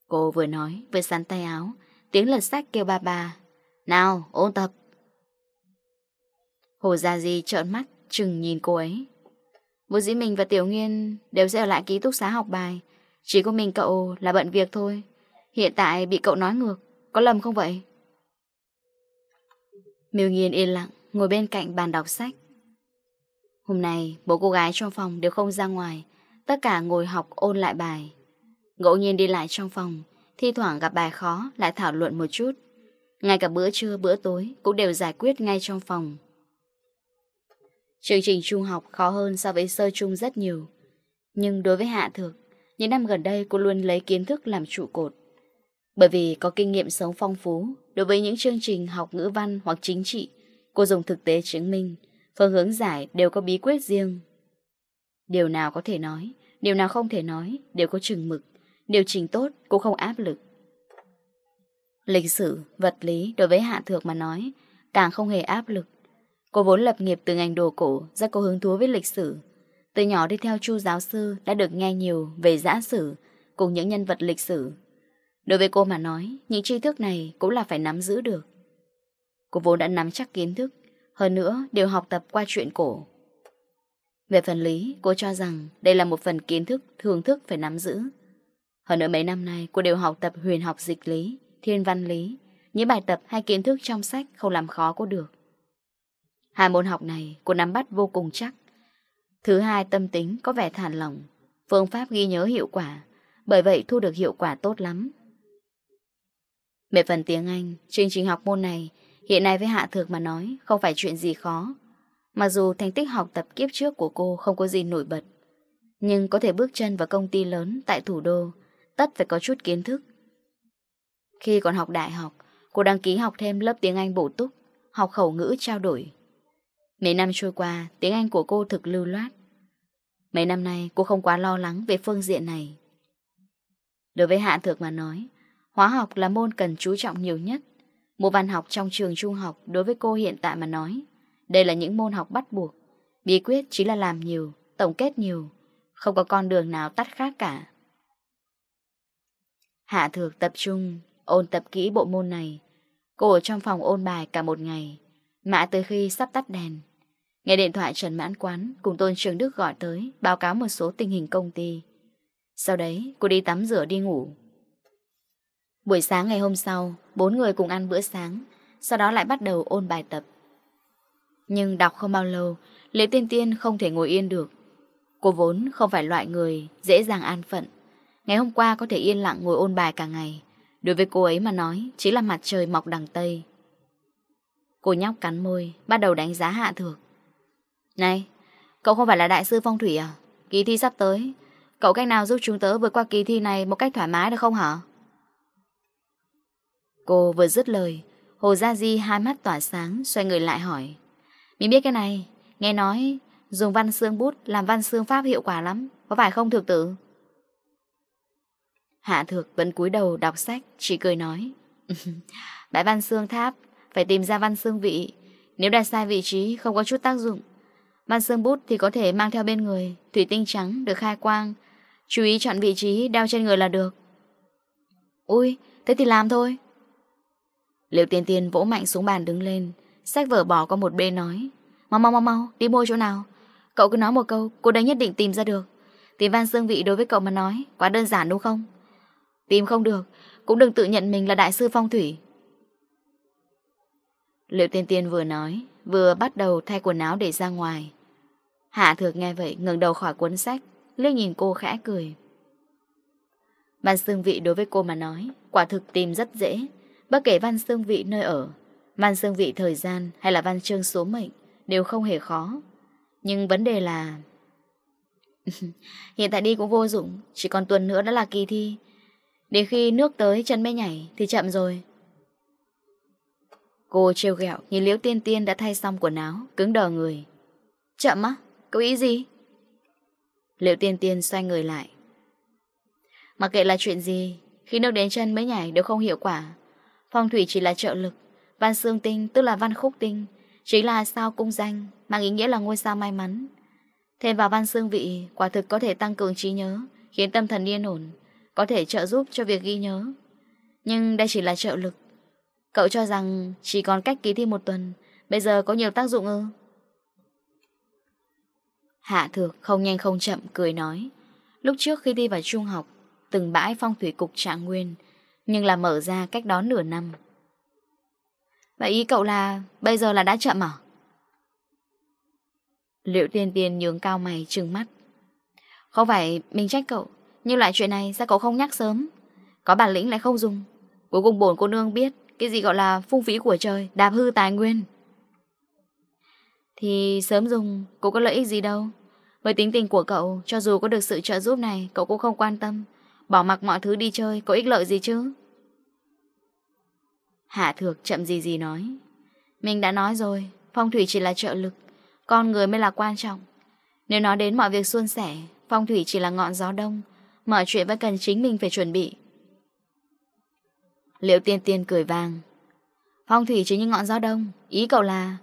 Cô vừa nói, Vừa sắn tay áo, Tiếng lật sách kêu ba bà Nào, ôn tập. Hồ Gia Di trợn mắt chừng nhìn cô ấy. Vốn dĩ mình và Tiểu Nguyên đều sẽ ở lại ký túc xá học bài. Chỉ có mình cậu là bận việc thôi. Hiện tại bị cậu nói ngược, Có lầm không vậy? Miêu Nhiên yên lặng, Ngồi bên cạnh bàn đọc sách. Hôm nay, bố cô gái trong phòng đều không ra ngoài. Tất cả ngồi học ôn lại bài. Ngẫu nhiên đi lại trong phòng, Thi thoảng gặp bài khó, Lại thảo luận một chút. Ngay cả bữa trưa, bữa tối Cũng đều giải quyết ngay trong phòng. Chương trình trung học khó hơn so với sơ trung rất nhiều. Nhưng đối với Hạ Thược, những năm gần đây cô luôn lấy kiến thức làm trụ cột. Bởi vì có kinh nghiệm sống phong phú, đối với những chương trình học ngữ văn hoặc chính trị, cô dùng thực tế chứng minh, phương hướng giải đều có bí quyết riêng. Điều nào có thể nói, điều nào không thể nói, đều có chừng mực, điều chỉnh tốt cô không áp lực. Lịch sử, vật lý đối với Hạ Thược mà nói, càng không hề áp lực. Cô vốn lập nghiệp từ ngành đồ cổ, rất có hứng thú với lịch sử. Từ nhỏ đi theo chu giáo sư đã được nghe nhiều về giã sử cùng những nhân vật lịch sử. Đối với cô mà nói, những tri thức này cũng là phải nắm giữ được. Cô vốn đã nắm chắc kiến thức, hơn nữa đều học tập qua chuyện cổ. Về phần lý, cô cho rằng đây là một phần kiến thức, thường thức phải nắm giữ. Hơn nữa mấy năm nay, cô đều học tập huyền học dịch lý, thiên văn lý. Những bài tập hay kiến thức trong sách không làm khó cô được. Hai môn học này cô nắm bắt vô cùng chắc. Thứ hai tâm tính có vẻ thản lòng, phương pháp ghi nhớ hiệu quả, bởi vậy thu được hiệu quả tốt lắm. Về phần tiếng Anh, chương trình học môn này hiện nay với Hạ Thược mà nói không phải chuyện gì khó. Mặc dù thành tích học tập kiếp trước của cô không có gì nổi bật, nhưng có thể bước chân vào công ty lớn tại thủ đô, tất phải có chút kiến thức. Khi còn học đại học, cô đăng ký học thêm lớp tiếng Anh bổ túc, học khẩu ngữ trao đổi. Mấy năm trôi qua, tiếng Anh của cô thực lưu loát. Mấy năm nay cô không quá lo lắng về phương diện này. Đối với Hạ Thược mà nói, hóa học là môn cần chú trọng nhiều nhất. một văn học trong trường trung học đối với cô hiện tại mà nói, đây là những môn học bắt buộc. Bí quyết chỉ là làm nhiều, tổng kết nhiều, không có con đường nào tắt khác cả. Hạ Thược tập trung, ôn tập kỹ bộ môn này. Cô ở trong phòng ôn bài cả một ngày, mãi tới khi sắp tắt đèn Nghe điện thoại Trần Mãn Quán cùng Tôn Trường Đức gọi tới báo cáo một số tình hình công ty. Sau đấy, cô đi tắm rửa đi ngủ. Buổi sáng ngày hôm sau, bốn người cùng ăn bữa sáng, sau đó lại bắt đầu ôn bài tập. Nhưng đọc không bao lâu, Lê Tiên Tiên không thể ngồi yên được. Cô vốn không phải loại người dễ dàng an phận. Ngày hôm qua có thể yên lặng ngồi ôn bài cả ngày. Đối với cô ấy mà nói, chỉ là mặt trời mọc đằng Tây. Cô nhóc cắn môi, bắt đầu đánh giá hạ thược. Này, cậu không phải là đại sư phong thủy à? Kỳ thi sắp tới, cậu cách nào giúp chúng tớ vượt qua kỳ thi này một cách thoải mái được không hả? Cô vừa dứt lời, Hồ Gia Di hai mắt tỏa sáng, xoay người lại hỏi. Mình biết cái này, nghe nói dùng văn xương bút làm văn xương pháp hiệu quả lắm, có phải không thực tử? Hạ thược vẫn cúi đầu đọc sách, chỉ cười nói. Bãi văn xương tháp, phải tìm ra văn xương vị. Nếu đặt sai vị trí, không có chút tác dụng, Băng xương bút thì có thể mang theo bên người, Thủy tinh trắng được khai quang. Chú ý chọn vị trí, đeo trên người là được. Ui, Thế thì làm thôi. Liệu tiên tiên vỗ mạnh xuống bàn đứng lên. Sách vở bỏ qua một bên nói, Mau mau mau mau, đi mua chỗ nào? Cậu cứ nói một câu, cô đấy nhất định tìm ra được. Tìm văn dương vị đối với cậu mà nói, Quá đơn giản đúng không? Tìm không được, cũng đừng tự nhận mình là đại sư phong thủy. Liệu tiên tiên vừa nói vừa bắt đầu thay quần áo để ra ngoài. Hạ thược nghe vậy, ngừng đầu khỏi cuốn sách, liếc nhìn cô khẽ cười. Văn xương vị đối với cô mà nói, quả thực tìm rất dễ. Bất kể văn xương vị nơi ở, văn xương vị thời gian hay là văn chương số mệnh đều không hề khó. Nhưng vấn đề là... Hiện tại đi cũng vô dụng, chỉ còn tuần nữa đã là kỳ thi. Đến khi nước tới chân mới nhảy thì chậm rồi. Cô trêu ghẹo nhìn Liễu Tiên Tiên đã thay xong quần áo, cứng đờ người. Chậm á, có ý gì? Liễu Tiên Tiên xoay người lại. Mặc kệ là chuyện gì, khi nước đến chân mới nhảy đều không hiệu quả. Phong thủy chỉ là trợ lực, văn xương tinh tức là văn khúc tinh, chính là sao cung danh, mang ý nghĩa là ngôi sao may mắn. Thêm vào văn xương vị, quả thực có thể tăng cường trí nhớ, khiến tâm thần yên ổn, có thể trợ giúp cho việc ghi nhớ. Nhưng đây chỉ là trợ lực, Cậu cho rằng chỉ còn cách kỳ thi một tuần, Bây giờ có nhiều tác dụng ư? Hạ thược không nhanh không chậm cười nói. Lúc trước khi đi vào trung học, Từng bãi phong thủy cục trạng nguyên, Nhưng là mở ra cách đó nửa năm. Vậy ý cậu là Bây giờ là đã chậm à? Liệu tiên tiên nhướng cao mày trừng mắt. Không phải mình trách cậu, Nhưng loại chuyện này sao cậu không nhắc sớm? Có bản lĩnh lại không dùng. Cuối cùng bổn cô nương biết cái gì gọi là phung phí của trời, Đạp hư tài nguyên. Thì sớm dùng Cũng có lợi ích gì đâu. Với tính tình của cậu, Cho dù có được sự trợ giúp này, Cậu cũng không quan tâm. Bỏ mặc mọi thứ đi chơi, Có ích lợi gì chứ? Hạ thược chậm gì gì nói. Mình đã nói rồi, Phong thủy chỉ là trợ lực, Con người mới là quan trọng. Nếu nói đến mọi việc suôn sẻ, Phong thủy chỉ là ngọn gió đông. Mọi chuyện vẫn cần chính mình phải chuẩn bị. Liệu tiên tiên cười vàng Phong thủy chỉ như ngọn gió đông Ý cậu là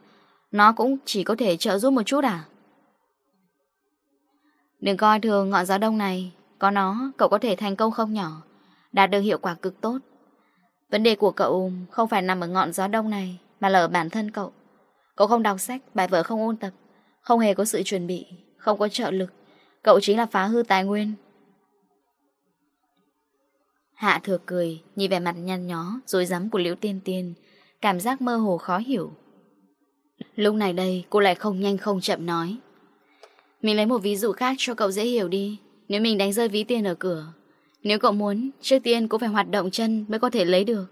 Nó cũng chỉ có thể trợ giúp một chút à? Đừng coi thường ngọn gió đông này Có nó cậu có thể thành công không nhỏ Đạt được hiệu quả cực tốt. Vấn đề của cậu không phải nằm ở ngọn gió đông này Mà là ở bản thân cậu. Cậu không đọc sách, bài vở không ôn tập Không hề có sự chuẩn bị Không có trợ lực. Cậu chính là phá hư tài nguyên Hạ thừa cười, nhìn vẻ mặt nhăn nhó, dối rắm của Liễu Tiên Tiên, cảm giác mơ hồ khó hiểu. Lúc này đây, cô lại không nhanh không chậm nói. Mình lấy một ví dụ khác cho cậu dễ hiểu đi. Nếu mình đánh rơi ví tiền ở cửa, nếu cậu muốn, trước tiên cũng phải hoạt động chân mới có thể lấy được.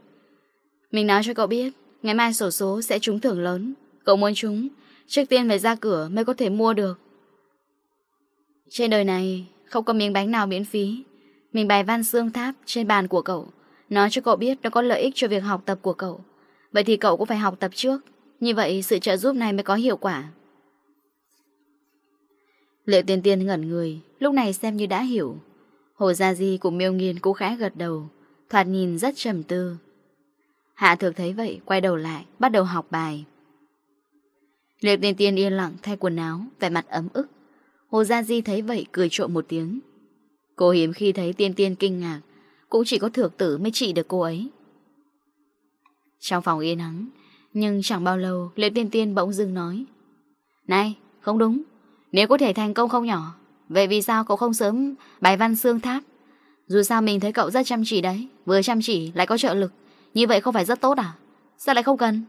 Mình nói cho cậu biết, ngày mai sổ số sẽ trúng thưởng lớn. Cậu muốn trúng, trước tiên phải ra cửa mới có thể mua được. Trên đời này, không có miếng bánh nào miễn phí. Mình bày văn xương tháp trên bàn của cậu, Nói cho cậu biết nó có lợi ích cho việc học tập của cậu. Vậy thì cậu cũng phải học tập trước, Như vậy sự trợ giúp này mới có hiệu quả. Liệu tiên tiên ngẩn người, Lúc này xem như đã hiểu. Hồ Gia Di cùng miêu nghiên cũng khẽ gật đầu, Thoạt nhìn rất trầm tư. Hạ thược thấy vậy, Quay đầu lại, bắt đầu học bài. Liệu tiên tiên yên lặng thay quần áo, Vẻ mặt ấm ức. Hồ Gia Di thấy vậy, cười trộm một tiếng. Cô hiếm khi thấy tiên tiên kinh ngạc, Cũng chỉ có thược tử mới trị được cô ấy. Trong phòng yên ắng, Nhưng chẳng bao lâu Liệu tiên tiên bỗng dưng nói, Này, không đúng. Nếu có thể thành công không nhỏ, Vậy vì sao cậu không sớm bài văn xương tháp? Dù sao mình thấy cậu rất chăm chỉ đấy, Vừa chăm chỉ lại có trợ lực, Như vậy không phải rất tốt à? Sao lại không cần?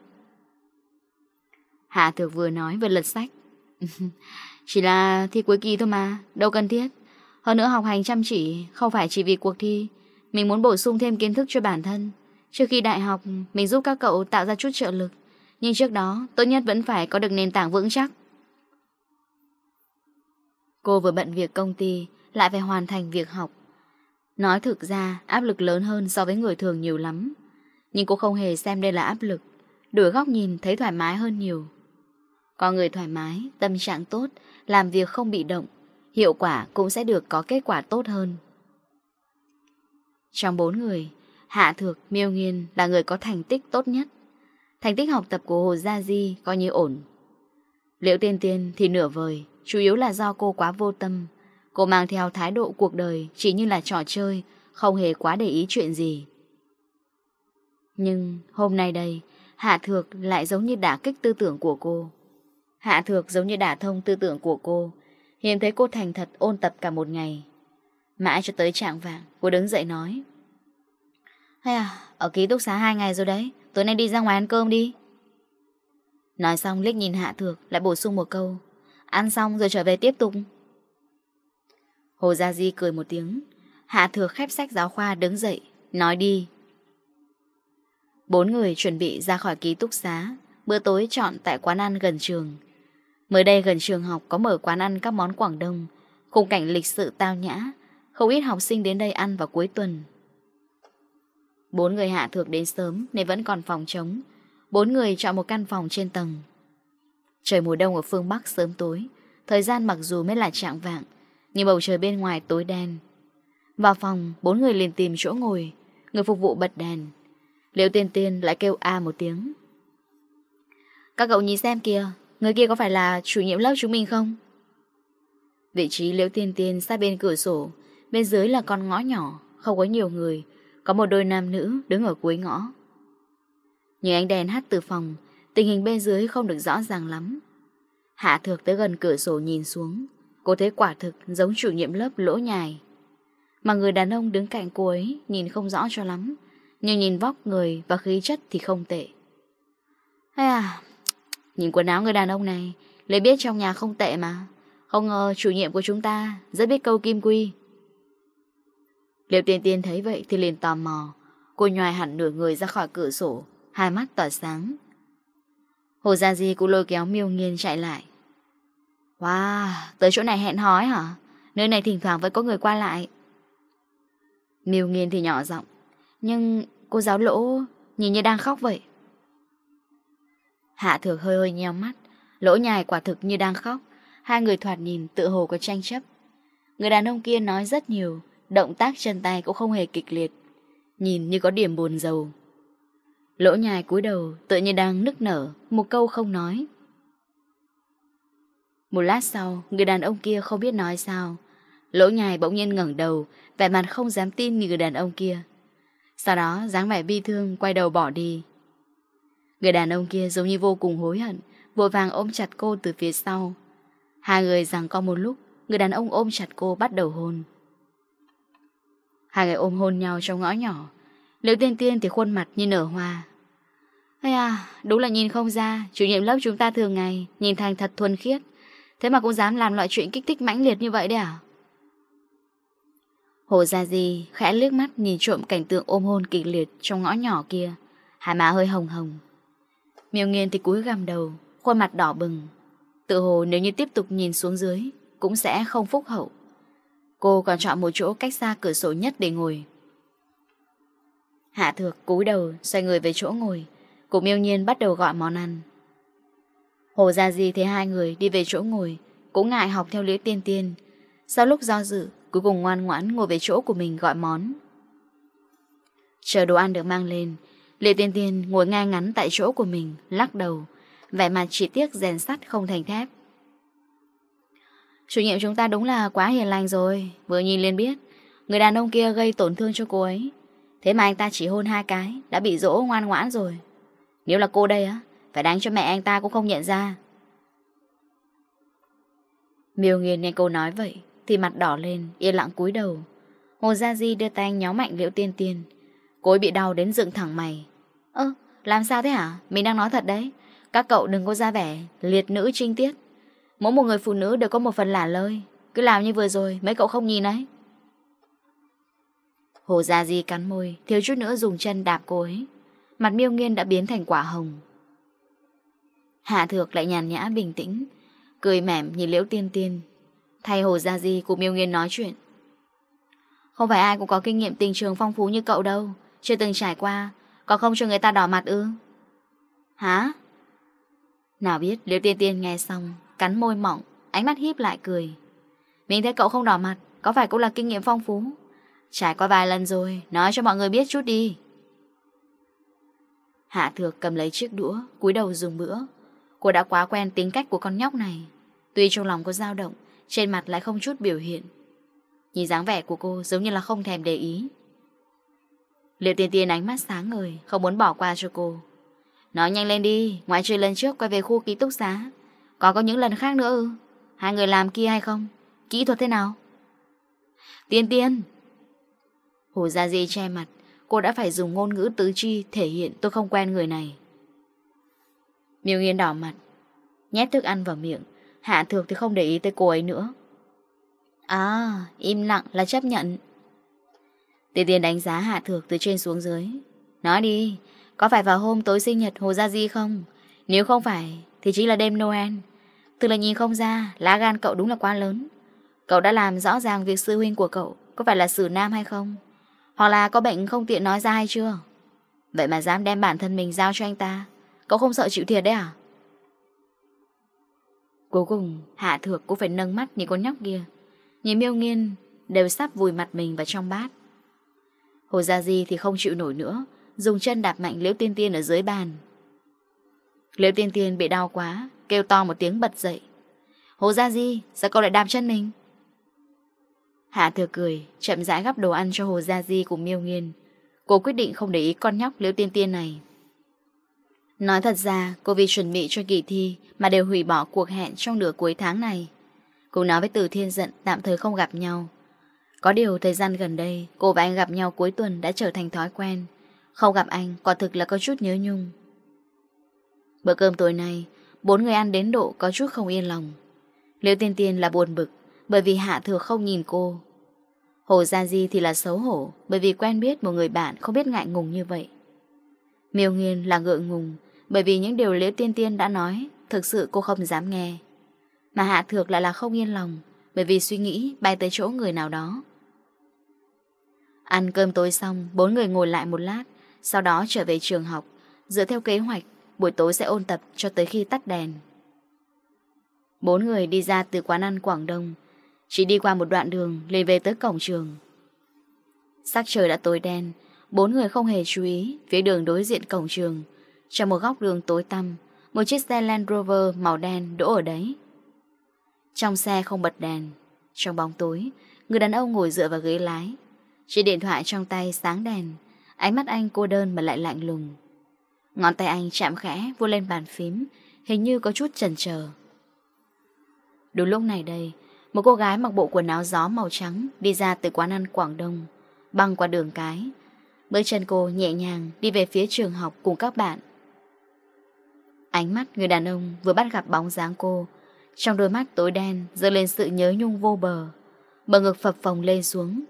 Hạ thược vừa nói vừa lật sách, Chỉ là thi cuối kỳ thôi mà, Đâu cần thiết. Hơn nữa học hành chăm chỉ Không phải chỉ vì cuộc thi. Mình muốn bổ sung thêm kiến thức cho bản thân. Trước khi đại học Mình giúp các cậu tạo ra chút trợ lực. Nhưng trước đó tốt nhất vẫn phải có được nền tảng vững chắc. Cô vừa bận việc công ty Lại phải hoàn thành việc học. Nói thực ra áp lực lớn hơn so với người thường nhiều lắm. Nhưng cô không hề xem đây là áp lực. Đổi góc nhìn thấy thoải mái hơn nhiều. Có người thoải mái, tâm trạng tốt Làm việc không bị động hiệu quả cũng sẽ được có kết quả tốt hơn. Trong bốn người, Hạ Thược, Miêu Nghiên là người có thành tích tốt nhất. Thành tích học tập của Hồ Gia Di coi như ổn. Liệu Tiên Tiên thì nửa vời, chủ yếu là do cô quá vô tâm. Cô mang theo thái độ cuộc đời chỉ như là trò chơi, không hề quá để ý chuyện gì. Nhưng hôm nay đây, Hạ Thược lại giống như đả kích tư tưởng của cô. Hạ Thược giống như đả thông tư tưởng của cô, Hiền thấy cô thành thật ôn tập cả một ngày. Mãi cho tới trạng vàng Cô đứng dậy nói. Hay à Ở ký túc xá hai ngày rồi đấy, Tối nay đi ra ngoài ăn cơm đi. Nói xong, liếc nhìn Hạ Thược, Lại bổ sung một câu. Ăn xong rồi trở về tiếp tục. Hồ Gia Di cười một tiếng. Hạ Thược khép sách giáo khoa, đứng dậy, Nói đi. Bốn người chuẩn bị ra khỏi ký túc xá, Bữa tối chọn tại quán ăn gần trường. Mới đây gần trường học có mở quán ăn các món Quảng Đông, khung cảnh lịch sự tao nhã, không ít học sinh đến đây ăn vào cuối tuần. Bốn người hạ thược đến sớm nên vẫn còn phòng trống, bốn người chọn một căn phòng trên tầng. Trời mùa đông ở phương Bắc sớm tối, thời gian mặc dù mới là trạng vạng, nhưng bầu trời bên ngoài tối đen. Vào phòng, bốn người liền tìm chỗ ngồi, người phục vụ bật đèn. Liễu tiên tiên lại kêu a một tiếng. Các cậu nhìn xem kìa, Người kia có phải là chủ nhiệm lớp chúng mình không? Vị trí liễu tiên tiên sát bên cửa sổ. Bên dưới là con ngõ nhỏ, Không có nhiều người. Có một đôi nam nữ đứng ở cuối ngõ. Nhờ ánh đèn hát từ phòng, Tình hình bên dưới không được rõ ràng lắm. Hạ thược tới gần cửa sổ nhìn xuống. Cô thấy quả thực giống chủ nhiệm lớp lỗ nhài. Mà người đàn ông đứng cạnh cô ấy Nhìn không rõ cho lắm. Nhưng nhìn vóc người và khí chất thì không tệ. Hay à Nhìn quần áo người đàn ông này Lấy biết trong nhà không tệ mà. Không ngờ chủ nhiệm của chúng ta Rất biết câu kim quy. Liệu tiên tiên thấy vậy thì liền tò mò. Cô nhòi hẳn nửa người ra khỏi cửa sổ, Hai mắt tỏa sáng. Hồ Gia Di cũng lôi kéo miêu nghiên chạy lại. Wow, Tới chỗ này hẹn hói hả? Nơi này thỉnh thoảng vẫn có người qua lại. Miêu nghiên thì nhỏ giọng. Nhưng cô giáo lỗ, Nhìn như đang khóc vậy. Hạ thược hơi hơi nheo mắt. Lỗ nhài quả thực như đang khóc. Hai người thoạt nhìn tự hồ có tranh chấp. Người đàn ông kia nói rất nhiều, Động tác chân tay cũng không hề kịch liệt. Nhìn như có điểm buồn giàu. Lỗ nhài cúi đầu Tự như đang nức nở, Một câu không nói. Một lát sau, Người đàn ông kia không biết nói sao. Lỗ nhài bỗng nhiên ngẩn đầu, Vẻ mặt không dám tin như người đàn ông kia. Sau đó, dáng vẻ bi thương Quay đầu bỏ đi. Người đàn ông kia giống như vô cùng hối hận, Vội vàng ôm chặt cô từ phía sau. Hai người rằng có một lúc, Người đàn ông ôm chặt cô bắt đầu hôn. Hai người ôm hôn nhau trong ngõ nhỏ. Liệu tiên tiên thì khuôn mặt như nở hoa. Ây à Đúng là nhìn không ra, Chủ nhiệm lớp chúng ta thường ngày Nhìn thành thật thuần khiết. Thế mà cũng dám làm loại chuyện kích thích mãnh liệt như vậy đấy à? Hồ Gia Di khẽ lướt mắt nhìn trộm cảnh tượng ôm hôn kịch liệt trong ngõ nhỏ kia. Hai má hơi hồng hồng. Miêu nghiên thì cúi gằm đầu, Khuôn mặt đỏ bừng. Tự hồ nếu như tiếp tục nhìn xuống dưới, Cũng sẽ không phúc hậu. Cô còn chọn một chỗ cách xa cửa sổ nhất để ngồi. Hạ thược cúi đầu, Xoay người về chỗ ngồi. Cùng miêu nhiên bắt đầu gọi món ăn. Hồ ra gì thế hai người đi về chỗ ngồi, Cũng ngại học theo liễu tiên tiên. Sau lúc do dự, Cuối cùng ngoan ngoãn ngồi về chỗ của mình gọi món. Chờ đồ ăn được mang lên Lê Tiên Tiên ngồi ngang ngắn tại chỗ của mình, lắc đầu, vẻ mặt chỉ tiếc rèn sắt không thành thép. Chủ nhiệm chúng ta đúng là quá hiền lành rồi, vừa nhìn liền biết, người đàn ông kia gây tổn thương cho cô ấy. Thế mà anh ta chỉ hôn hai cái, đã bị dỗ ngoan ngoãn rồi. Nếu là cô đây á, phải đánh cho mẹ anh ta cũng không nhận ra. Miêu nghiền nghe cô nói vậy, thì mặt đỏ lên, yên lặng cúi đầu. Hồ Gia Di đưa tay nhóm mạnh liễu tiên tiên, Cô ấy bị đau đến dựng thẳng mày. Ơ, làm sao thế hả? Mình đang nói thật đấy. Các cậu đừng có ra vẻ liệt nữ trinh tiết. Mỗi một người phụ nữ đều có một phần lả lơi. Cứ làm như vừa rồi, mấy cậu không nhìn đấy. Hồ Gia Di cắn môi, Thiếu chút nữa dùng chân đạp cô ấy. Mặt miêu nghiên đã biến thành quả hồng. Hạ thược lại nhàn nhã, bình tĩnh, Cười mẻm nhìn liễu tiên tiên. Thay Hồ Gia Di cùng miêu nghiên nói chuyện. Không phải ai cũng có kinh nghiệm tình trường phong phú như cậu đâu. Chưa từng trải qua Còn không cho người ta đỏ mặt ư? Hả? Nào biết Liễu Tiên Tiên nghe xong, Cắn môi mỏng, Ánh mắt hiếp lại cười. Mình thấy cậu không đỏ mặt, Có phải cũng là kinh nghiệm phong phú? Trải qua vài lần rồi, Nói cho mọi người biết chút đi. Hạ thược cầm lấy chiếc đũa, cúi đầu dùng bữa. Cô đã quá quen tính cách của con nhóc này. Tuy trong lòng có dao động, Trên mặt lại không chút biểu hiện. Nhìn dáng vẻ của cô giống như là không thèm để ý. Liệu tiên tiên ánh mắt sáng ngời, Không muốn bỏ qua cho cô. Nói nhanh lên đi, Ngoại trừ lần trước quay về khu ký túc xá, Còn có những lần khác nữa ư? Hai người làm kia hay không? Kỹ thuật thế nào? Tiên tiên! Hồ Gia Di che mặt, Cô đã phải dùng ngôn ngữ tứ chi Thể hiện tôi không quen người này. Miêu Nghiên đỏ mặt, Nhét thức ăn vào miệng, Hạ thược thì không để ý tới cô ấy nữa. À im lặng là chấp nhận. Tiên Tiên đánh giá Hạ Thược từ trên xuống dưới. Nói đi, có phải vào hôm tối sinh nhật Hồ Gia Di không? Nếu không phải, thì chỉ là đêm Noel. Thực là nhìn không ra, lá gan cậu đúng là quá lớn. Cậu đã làm rõ ràng việc sư huynh của cậu có phải là sử nam hay không? Hoặc là có bệnh không tiện nói ra hay chưa? Vậy mà dám đem bản thân mình giao cho anh ta. Cậu không sợ chịu thiệt đấy à? Cuối cùng, Hạ Thược cũng phải nâng mắt nhìn con nhóc kia. Nhìn miêu nghiên đều sắp vùi mặt mình vào trong bát. Hồ Gia Di thì không chịu nổi nữa, dùng chân đạp mạnh Liễu Tiên Tiên ở dưới bàn. Liễu Tiên Tiên bị đau quá, kêu to một tiếng bật dậy. Hồ Gia Di, sao cậu lại đạp chân mình? Hạ thừa cười, chậm rãi gắp đồ ăn cho Hồ Gia Di cùng miêu nghiên. Cô quyết định không để ý con nhóc Liễu Tiên Tiên này. Nói thật ra, cô vì chuẩn bị cho kỳ thi mà đều hủy bỏ cuộc hẹn trong nửa cuối tháng này. Cô nói với Từ Thiên Dận tạm thời không gặp nhau. Có điều thời gian gần đây, Cô và anh gặp nhau cuối tuần đã trở thành thói quen. Không gặp anh, quả thực là có chút nhớ nhung. Bữa cơm tối nay, Bốn người ăn đến độ có chút không yên lòng. Liễu tiên tiên là buồn bực, Bởi vì Hạ Thừa không nhìn cô. Hồ Gia Di thì là xấu hổ, Bởi vì quen biết một người bạn không biết ngại ngùng như vậy. Miêu Nghiên là ngượng ngùng, Bởi vì những điều Liễu Tiên Tiên đã nói, Thực sự cô không dám nghe. Mà Hạ Thược lại là không yên lòng bởi vì suy nghĩ bay tới chỗ người nào đó. Ăn cơm tối xong, Bốn người ngồi lại một lát, Sau đó trở về trường học. Dựa theo kế hoạch, Buổi tối sẽ ôn tập cho tới khi tắt đèn. Bốn người đi ra từ quán ăn Quảng Đông. Chỉ đi qua một đoạn đường, liền về tới cổng trường. Sắc trời đã tối đen, Bốn người không hề chú ý Phía đường đối diện cổng trường. Trong một góc đường tối tăm, Một chiếc xe Land Rover màu đen đỗ ở đấy. Trong xe không bật đèn, Trong bóng tối, Người đàn ông ngồi dựa vào ghế lái. Chiếc điện thoại trong tay sáng đèn, Ánh mắt anh cô đơn mà lại lạnh lùng. Ngón tay anh chạm khẽ vô lên bàn phím, Hình như có chút chần chờ. Đúng lúc này đây, Một cô gái mặc bộ quần áo gió màu trắng Đi ra từ quán ăn Quảng Đông, Băng qua đường cái. Bước chân cô nhẹ nhàng đi về phía trường học cùng các bạn. Ánh mắt người đàn ông vừa bắt gặp bóng dáng cô trong đôi mắt tối đen dâng lên sự nhớ nhung vô bờ. Bờ ngực phập phồng lên xuống.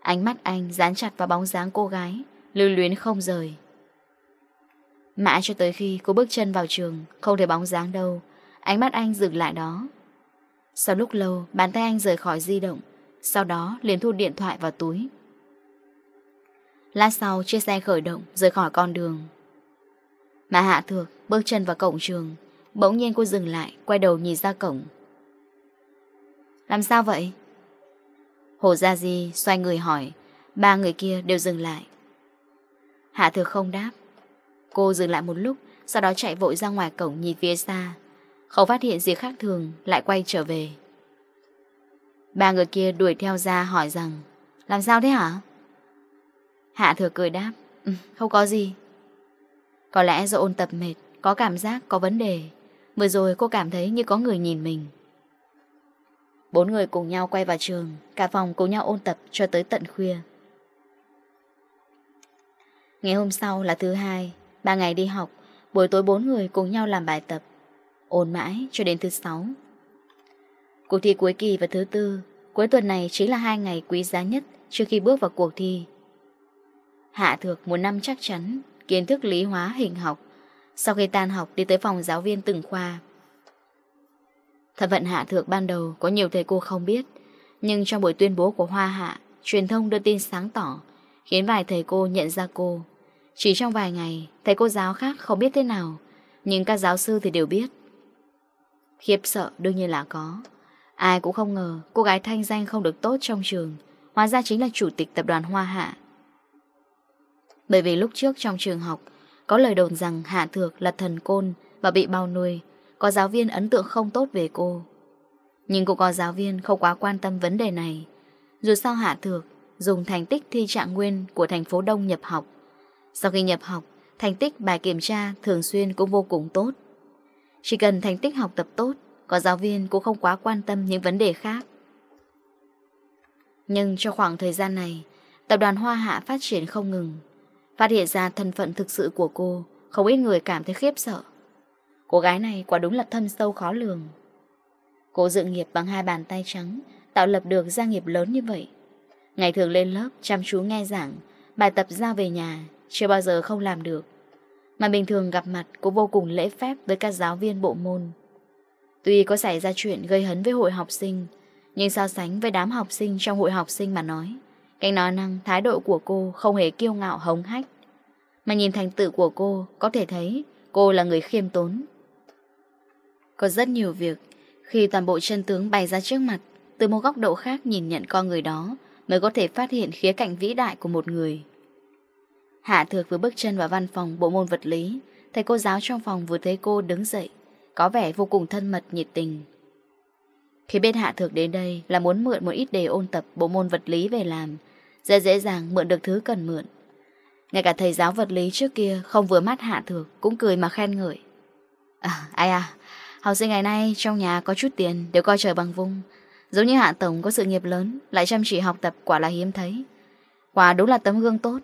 Ánh mắt anh dán chặt vào bóng dáng cô gái, Lưu luyến không rời. Mãi cho tới khi cô bước chân vào trường, Không thấy bóng dáng đâu, Ánh mắt anh dừng lại đó. Sau lúc lâu, bàn tay anh rời khỏi di động, Sau đó liền thu điện thoại vào túi. Lát sau, chiếc xe khởi động Rời khỏi con đường. Mà Hạ Thược bước chân vào cổng trường Bỗng nhiên cô dừng lại, Quay đầu nhìn ra cổng. Làm sao vậy? Hồ Gia Di xoay người hỏi, Ba người kia đều dừng lại. Hạ thừa không đáp. Cô dừng lại một lúc, Sau đó chạy vội ra ngoài cổng nhìn phía xa. Không phát hiện gì khác thường, Lại quay trở về. Ba người kia đuổi theo ra hỏi rằng, Làm sao thế hả? Hạ thừa cười đáp ừ, Không có gì. Có lẽ do ôn tập mệt, Có cảm giác, có vấn đề. Vừa rồi cô cảm thấy như có người nhìn mình. Bốn người cùng nhau quay vào trường, Cả phòng cùng nhau ôn tập cho tới tận khuya. Ngày hôm sau là thứ hai, Ba ngày đi học, Buổi tối bốn người cùng nhau làm bài tập, Ôn mãi cho đến thứ sáu. Cuộc thi cuối kỳ và thứ tư, Cuối tuần này chính là hai ngày quý giá nhất Trước khi bước vào cuộc thi. Hạ thược một năm chắc chắn, Kiến thức lý hóa hình học sau khi tan học, đi tới phòng giáo viên từng khoa. Thẩm vận hạ thượng ban đầu có nhiều thầy cô không biết, Nhưng trong buổi tuyên bố của Hoa Hạ, Truyền thông đưa tin sáng tỏ, Khiến vài thầy cô nhận ra cô. Chỉ trong vài ngày, Thầy cô giáo khác không biết thế nào, Nhưng các giáo sư thì đều biết. Khiếp sợ đương nhiên là có. Ai cũng không ngờ cô gái thanh danh không được tốt trong trường, Hóa ra chính là chủ tịch tập đoàn Hoa Hạ. Bởi vì lúc trước trong trường học có lời đồn rằng Hạ Thược là thần côn và bị bao nuôi, có giáo viên ấn tượng không tốt về cô. Nhưng cũng có giáo viên không quá quan tâm vấn đề này. Dù sao Hạ Thược dùng thành tích thi trạng nguyên của thành phố Đông nhập học. Sau khi nhập học, thành tích bài kiểm tra thường xuyên cũng vô cùng tốt. Chỉ cần thành tích học tập tốt, có giáo viên cũng không quá quan tâm những vấn đề khác. Nhưng trong khoảng thời gian này, tập đoàn Hoa Hạ phát triển không ngừng. Phát hiện ra thân phận thực sự của cô, Không ít người cảm thấy khiếp sợ. Cô gái này quả đúng là thâm sâu khó lường. Cô dự nghiệp bằng hai bàn tay trắng, Tạo lập được gia nghiệp lớn như vậy. Ngày thường lên lớp, chăm chú nghe giảng, Bài tập giao về nhà, Chưa bao giờ không làm được. Mà bình thường gặp mặt cô vô cùng lễ phép Với các giáo viên bộ môn. Tuy có xảy ra chuyện gây hấn với hội học sinh, Nhưng so sánh với đám học sinh trong hội học sinh mà nói Cách nói năng, thái độ của cô không hề kiêu ngạo hống hách. Mà nhìn thành tựu của cô, Có thể thấy cô là người khiêm tốn. Có rất nhiều việc, Khi toàn bộ chân tướng bày ra trước mặt, Từ một góc độ khác nhìn nhận con người đó, Mới có thể phát hiện khía cạnh vĩ đại của một người. Hạ thược vừa bước chân vào văn phòng bộ môn vật lý, Thầy cô giáo trong phòng vừa thấy cô đứng dậy, Có vẻ vô cùng thân mật, nhiệt tình. Khi biết Hạ Thược đến đây là muốn mượn một ít đề ôn tập bộ môn vật lý về làm rất dễ dàng mượn được thứ cần mượn. Ngay cả thầy giáo vật lý trước kia không vừa mắt Hạ Thược cũng cười mà khen ngợi. À, ai à, học sinh ngày nay trong nhà có chút tiền đều coi trời bằng vung. Giống như Hạ Tổng có sự nghiệp lớn, lại chăm chỉ học tập quả là hiếm thấy. Quả đúng là tấm gương tốt.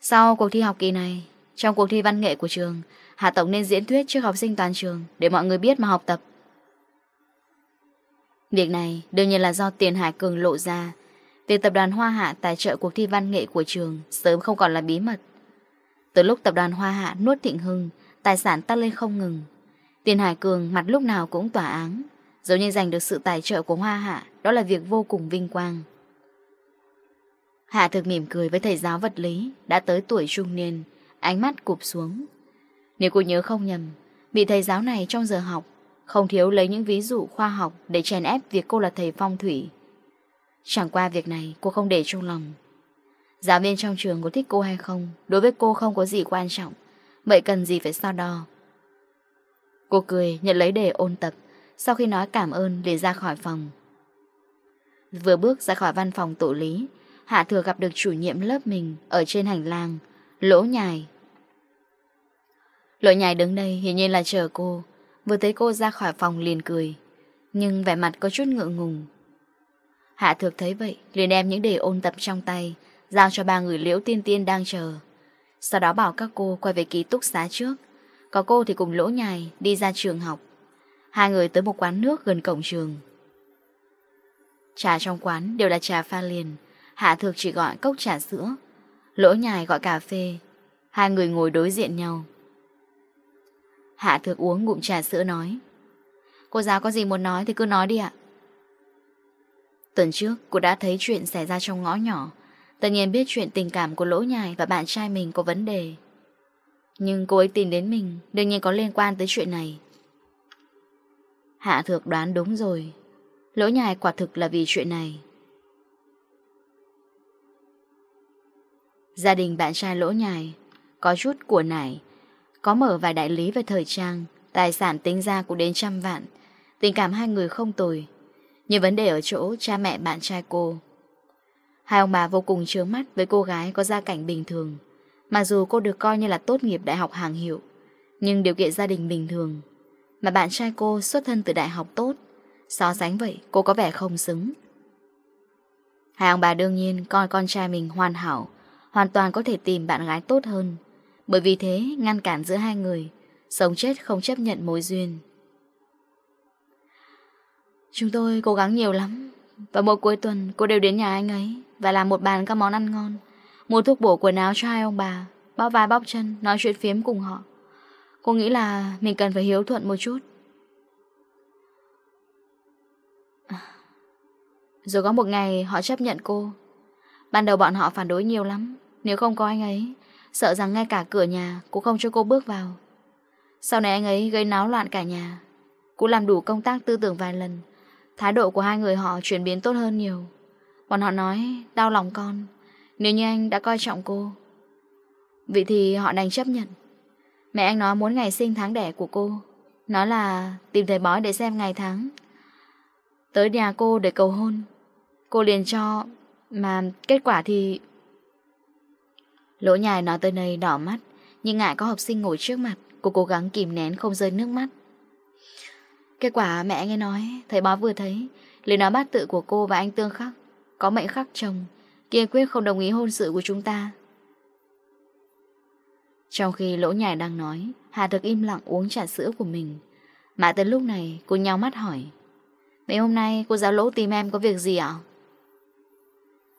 Sau cuộc thi học kỳ này, trong cuộc thi văn nghệ của trường, Hạ Tổng nên diễn thuyết trước học sinh toàn trường để mọi người biết mà học tập. Việc này đương nhiên là do tiền Hải Cường lộ ra, Việc tập đoàn Hoa Hạ tài trợ cuộc thi văn nghệ của trường sớm không còn là bí mật. Từ lúc tập đoàn Hoa Hạ nuốt thịnh hưng, tài sản tăng lên không ngừng. Tiền Hải Cường mặt lúc nào cũng tỏa áng, dẫu như giành được sự tài trợ của Hoa Hạ, đó là việc vô cùng vinh quang. Hạ thực mỉm cười với thầy giáo vật lý, đã tới tuổi trung niên, ánh mắt cụp xuống. Nếu cô nhớ không nhầm, bị thầy giáo này trong giờ học, không thiếu lấy những ví dụ khoa học để chèn ép việc cô là thầy phong thủy, Chẳng qua việc này cô không để trong lòng. Giáo viên trong trường có thích cô hay không? Đối với cô không có gì quan trọng. Vậy cần gì phải so đo? Cô cười, nhận lấy đề ôn tập. Sau khi nói cảm ơn, liền ra khỏi phòng. Vừa bước ra khỏi văn phòng tổ lý, Hạ thừa gặp được chủ nhiệm lớp mình Ở trên hành lang, Lỗ nhài. Lỗ nhài đứng đây, hiển nhiên là chờ cô. Vừa thấy cô ra khỏi phòng liền cười. Nhưng vẻ mặt có chút ngượng ngùng. Hạ thược thấy vậy, liền đem những đề ôn tập trong tay, giao cho ba người liễu tiên tiên đang chờ. Sau đó bảo các cô quay về ký túc xá trước, có cô thì cùng lỗ nhài đi ra trường học. Hai người tới một quán nước gần cổng trường. Trà trong quán đều là trà pha liền, Hạ thược chỉ gọi cốc trà sữa, lỗ nhài gọi cà phê, hai người ngồi đối diện nhau. Hạ thược uống ngụm trà sữa nói Cô giáo có gì muốn nói thì cứ nói đi ạ Tuần trước, cô đã thấy chuyện xảy ra trong ngõ nhỏ. Tự nhiên biết chuyện tình cảm của lỗ nhài Và bạn trai mình có vấn đề. Nhưng cô ấy tìm đến mình, Đương nhiên có liên quan tới chuyện này. Hạ thược đoán đúng rồi. Lỗ nhài quả thực là vì chuyện này. Gia đình bạn trai lỗ nhài, Có chút của nải. Có mở vài đại lý về thời trang, Tài sản tính ra cũng đến trăm vạn. Tình cảm hai người không tồi. Nhưng vấn đề ở chỗ cha mẹ, bạn trai cô. Hai ông bà vô cùng chướng mắt với cô gái có gia cảnh bình thường. Mà dù cô được coi như là tốt nghiệp đại học hàng hiệu, Nhưng điều kiện gia đình bình thường. Mà bạn trai cô xuất thân từ đại học tốt, So sánh vậy cô có vẻ không xứng. Hai ông bà đương nhiên coi con trai mình hoàn hảo, Hoàn toàn có thể tìm bạn gái tốt hơn. Bởi vì thế, ngăn cản giữa hai người, Sống chết không chấp nhận mối duyên. Chúng tôi cố gắng nhiều lắm. Và mỗi cuối tuần, cô đều đến nhà anh ấy Và làm một bàn các món ăn ngon. Mua thuốc bổ quần áo cho hai ông bà bóc vai bóc chân, nói chuyện phiếm cùng họ. Cô nghĩ là mình cần phải hiếu thuận một chút. Rồi có một ngày, họ chấp nhận cô. Ban đầu bọn họ phản đối nhiều lắm. Nếu không có anh ấy, Sợ rằng ngay cả cửa nhà cũng không cho cô bước vào. Sau này anh ấy gây náo loạn cả nhà. Cô làm đủ công tác tư tưởng vài lần Thái độ của hai người họ chuyển biến tốt hơn nhiều. Bọn họ nói, Đau lòng con, Nếu như anh đã coi trọng cô, Vậy thì họ đành chấp nhận. Mẹ anh nói muốn ngày sinh tháng đẻ của cô, Nói là tìm thầy bói để xem ngày tháng. Tới nhà cô để cầu hôn, Cô liền cho, Mà kết quả thì Lỗ nhài nói tới đây đỏ mắt, Nhưng ngại có học sinh ngồi trước mặt, Cô cố gắng kìm nén không rơi nước mắt. Kết quả mẹ nghe nói, Thầy báo vừa thấy, Lời nói bát tự của cô và anh Tương Khắc Có mệnh khắc chồng, Kiên quyết không đồng ý hôn sự của chúng ta. Trong khi lỗ nhảy đang nói, Hà thực im lặng uống trà sữa của mình. Mà tới lúc này cô nhau mắt hỏi, Mấy hôm nay cô giáo lỗ tìm em có việc gì ạ?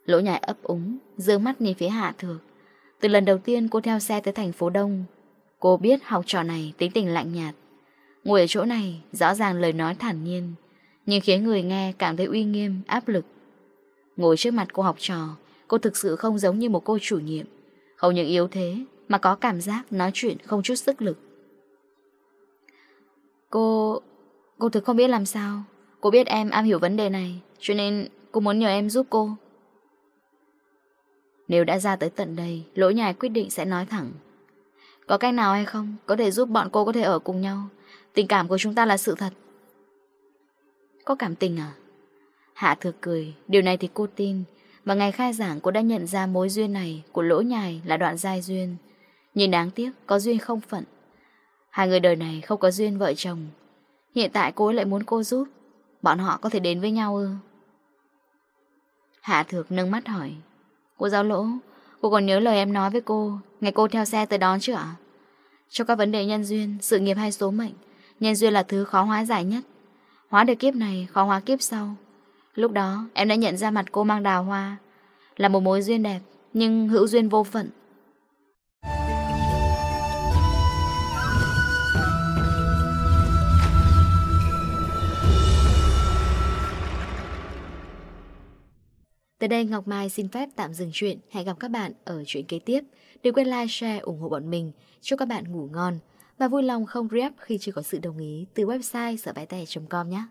Lỗ nhảy ấp úng, Dương mắt nhìn phía Hạ Thược Từ lần đầu tiên cô theo xe tới thành phố Đông, Cô biết học trò này tính tình lạnh nhạt. Ngồi ở chỗ này, rõ ràng lời nói thản nhiên, nhưng khiến người nghe cảm thấy uy nghiêm, áp lực. Ngồi trước mặt cô học trò, cô thực sự không giống như một cô chủ nhiệm. Không những yếu thế, mà có cảm giác nói chuyện không chút sức lực. Cô... cô thực không biết làm sao. Cô biết em am hiểu vấn đề này, cho nên cô muốn nhờ em giúp cô. Nếu đã ra tới tận đây, lỗi nhài quyết định sẽ nói thẳng. Có cách nào hay không, có thể giúp bọn cô có thể ở cùng nhau, Tình cảm của chúng ta là sự thật. Có cảm tình à? Hạ thừa cười, Điều này thì cô tin, mà ngày khai giảng cô đã nhận ra mối duyên này Của lỗ nhài là đoạn giai duyên. Nhìn đáng tiếc, có duyên không phận. Hai người đời này không có duyên vợ chồng. Hiện tại cô lại muốn cô giúp. Bọn họ có thể đến với nhau ư? Hạ thược nâng mắt hỏi. Cô giáo lỗ, Cô còn nhớ lời em nói với cô, Ngày cô theo xe tới đón chưa ạ? Trong các vấn đề nhân duyên, Sự nghiệp hay số mệnh Nhân duyên là thứ khó hóa giải nhất Hóa được kiếp này khó hóa kiếp sau Lúc đó em đã nhận ra mặt cô mang đào hoa Là một mối duyên đẹp Nhưng hữu duyên vô phận Tới đây Ngọc Mai xin phép tạm dừng chuyện. Hẹn gặp các bạn ở chuyện kế tiếp. Đừng quên like, share, ủng hộ bọn mình. Chúc các bạn ngủ ngon và vui lòng không rep khi chưa có sự đồng ý từ website sởbáitè.com nhé.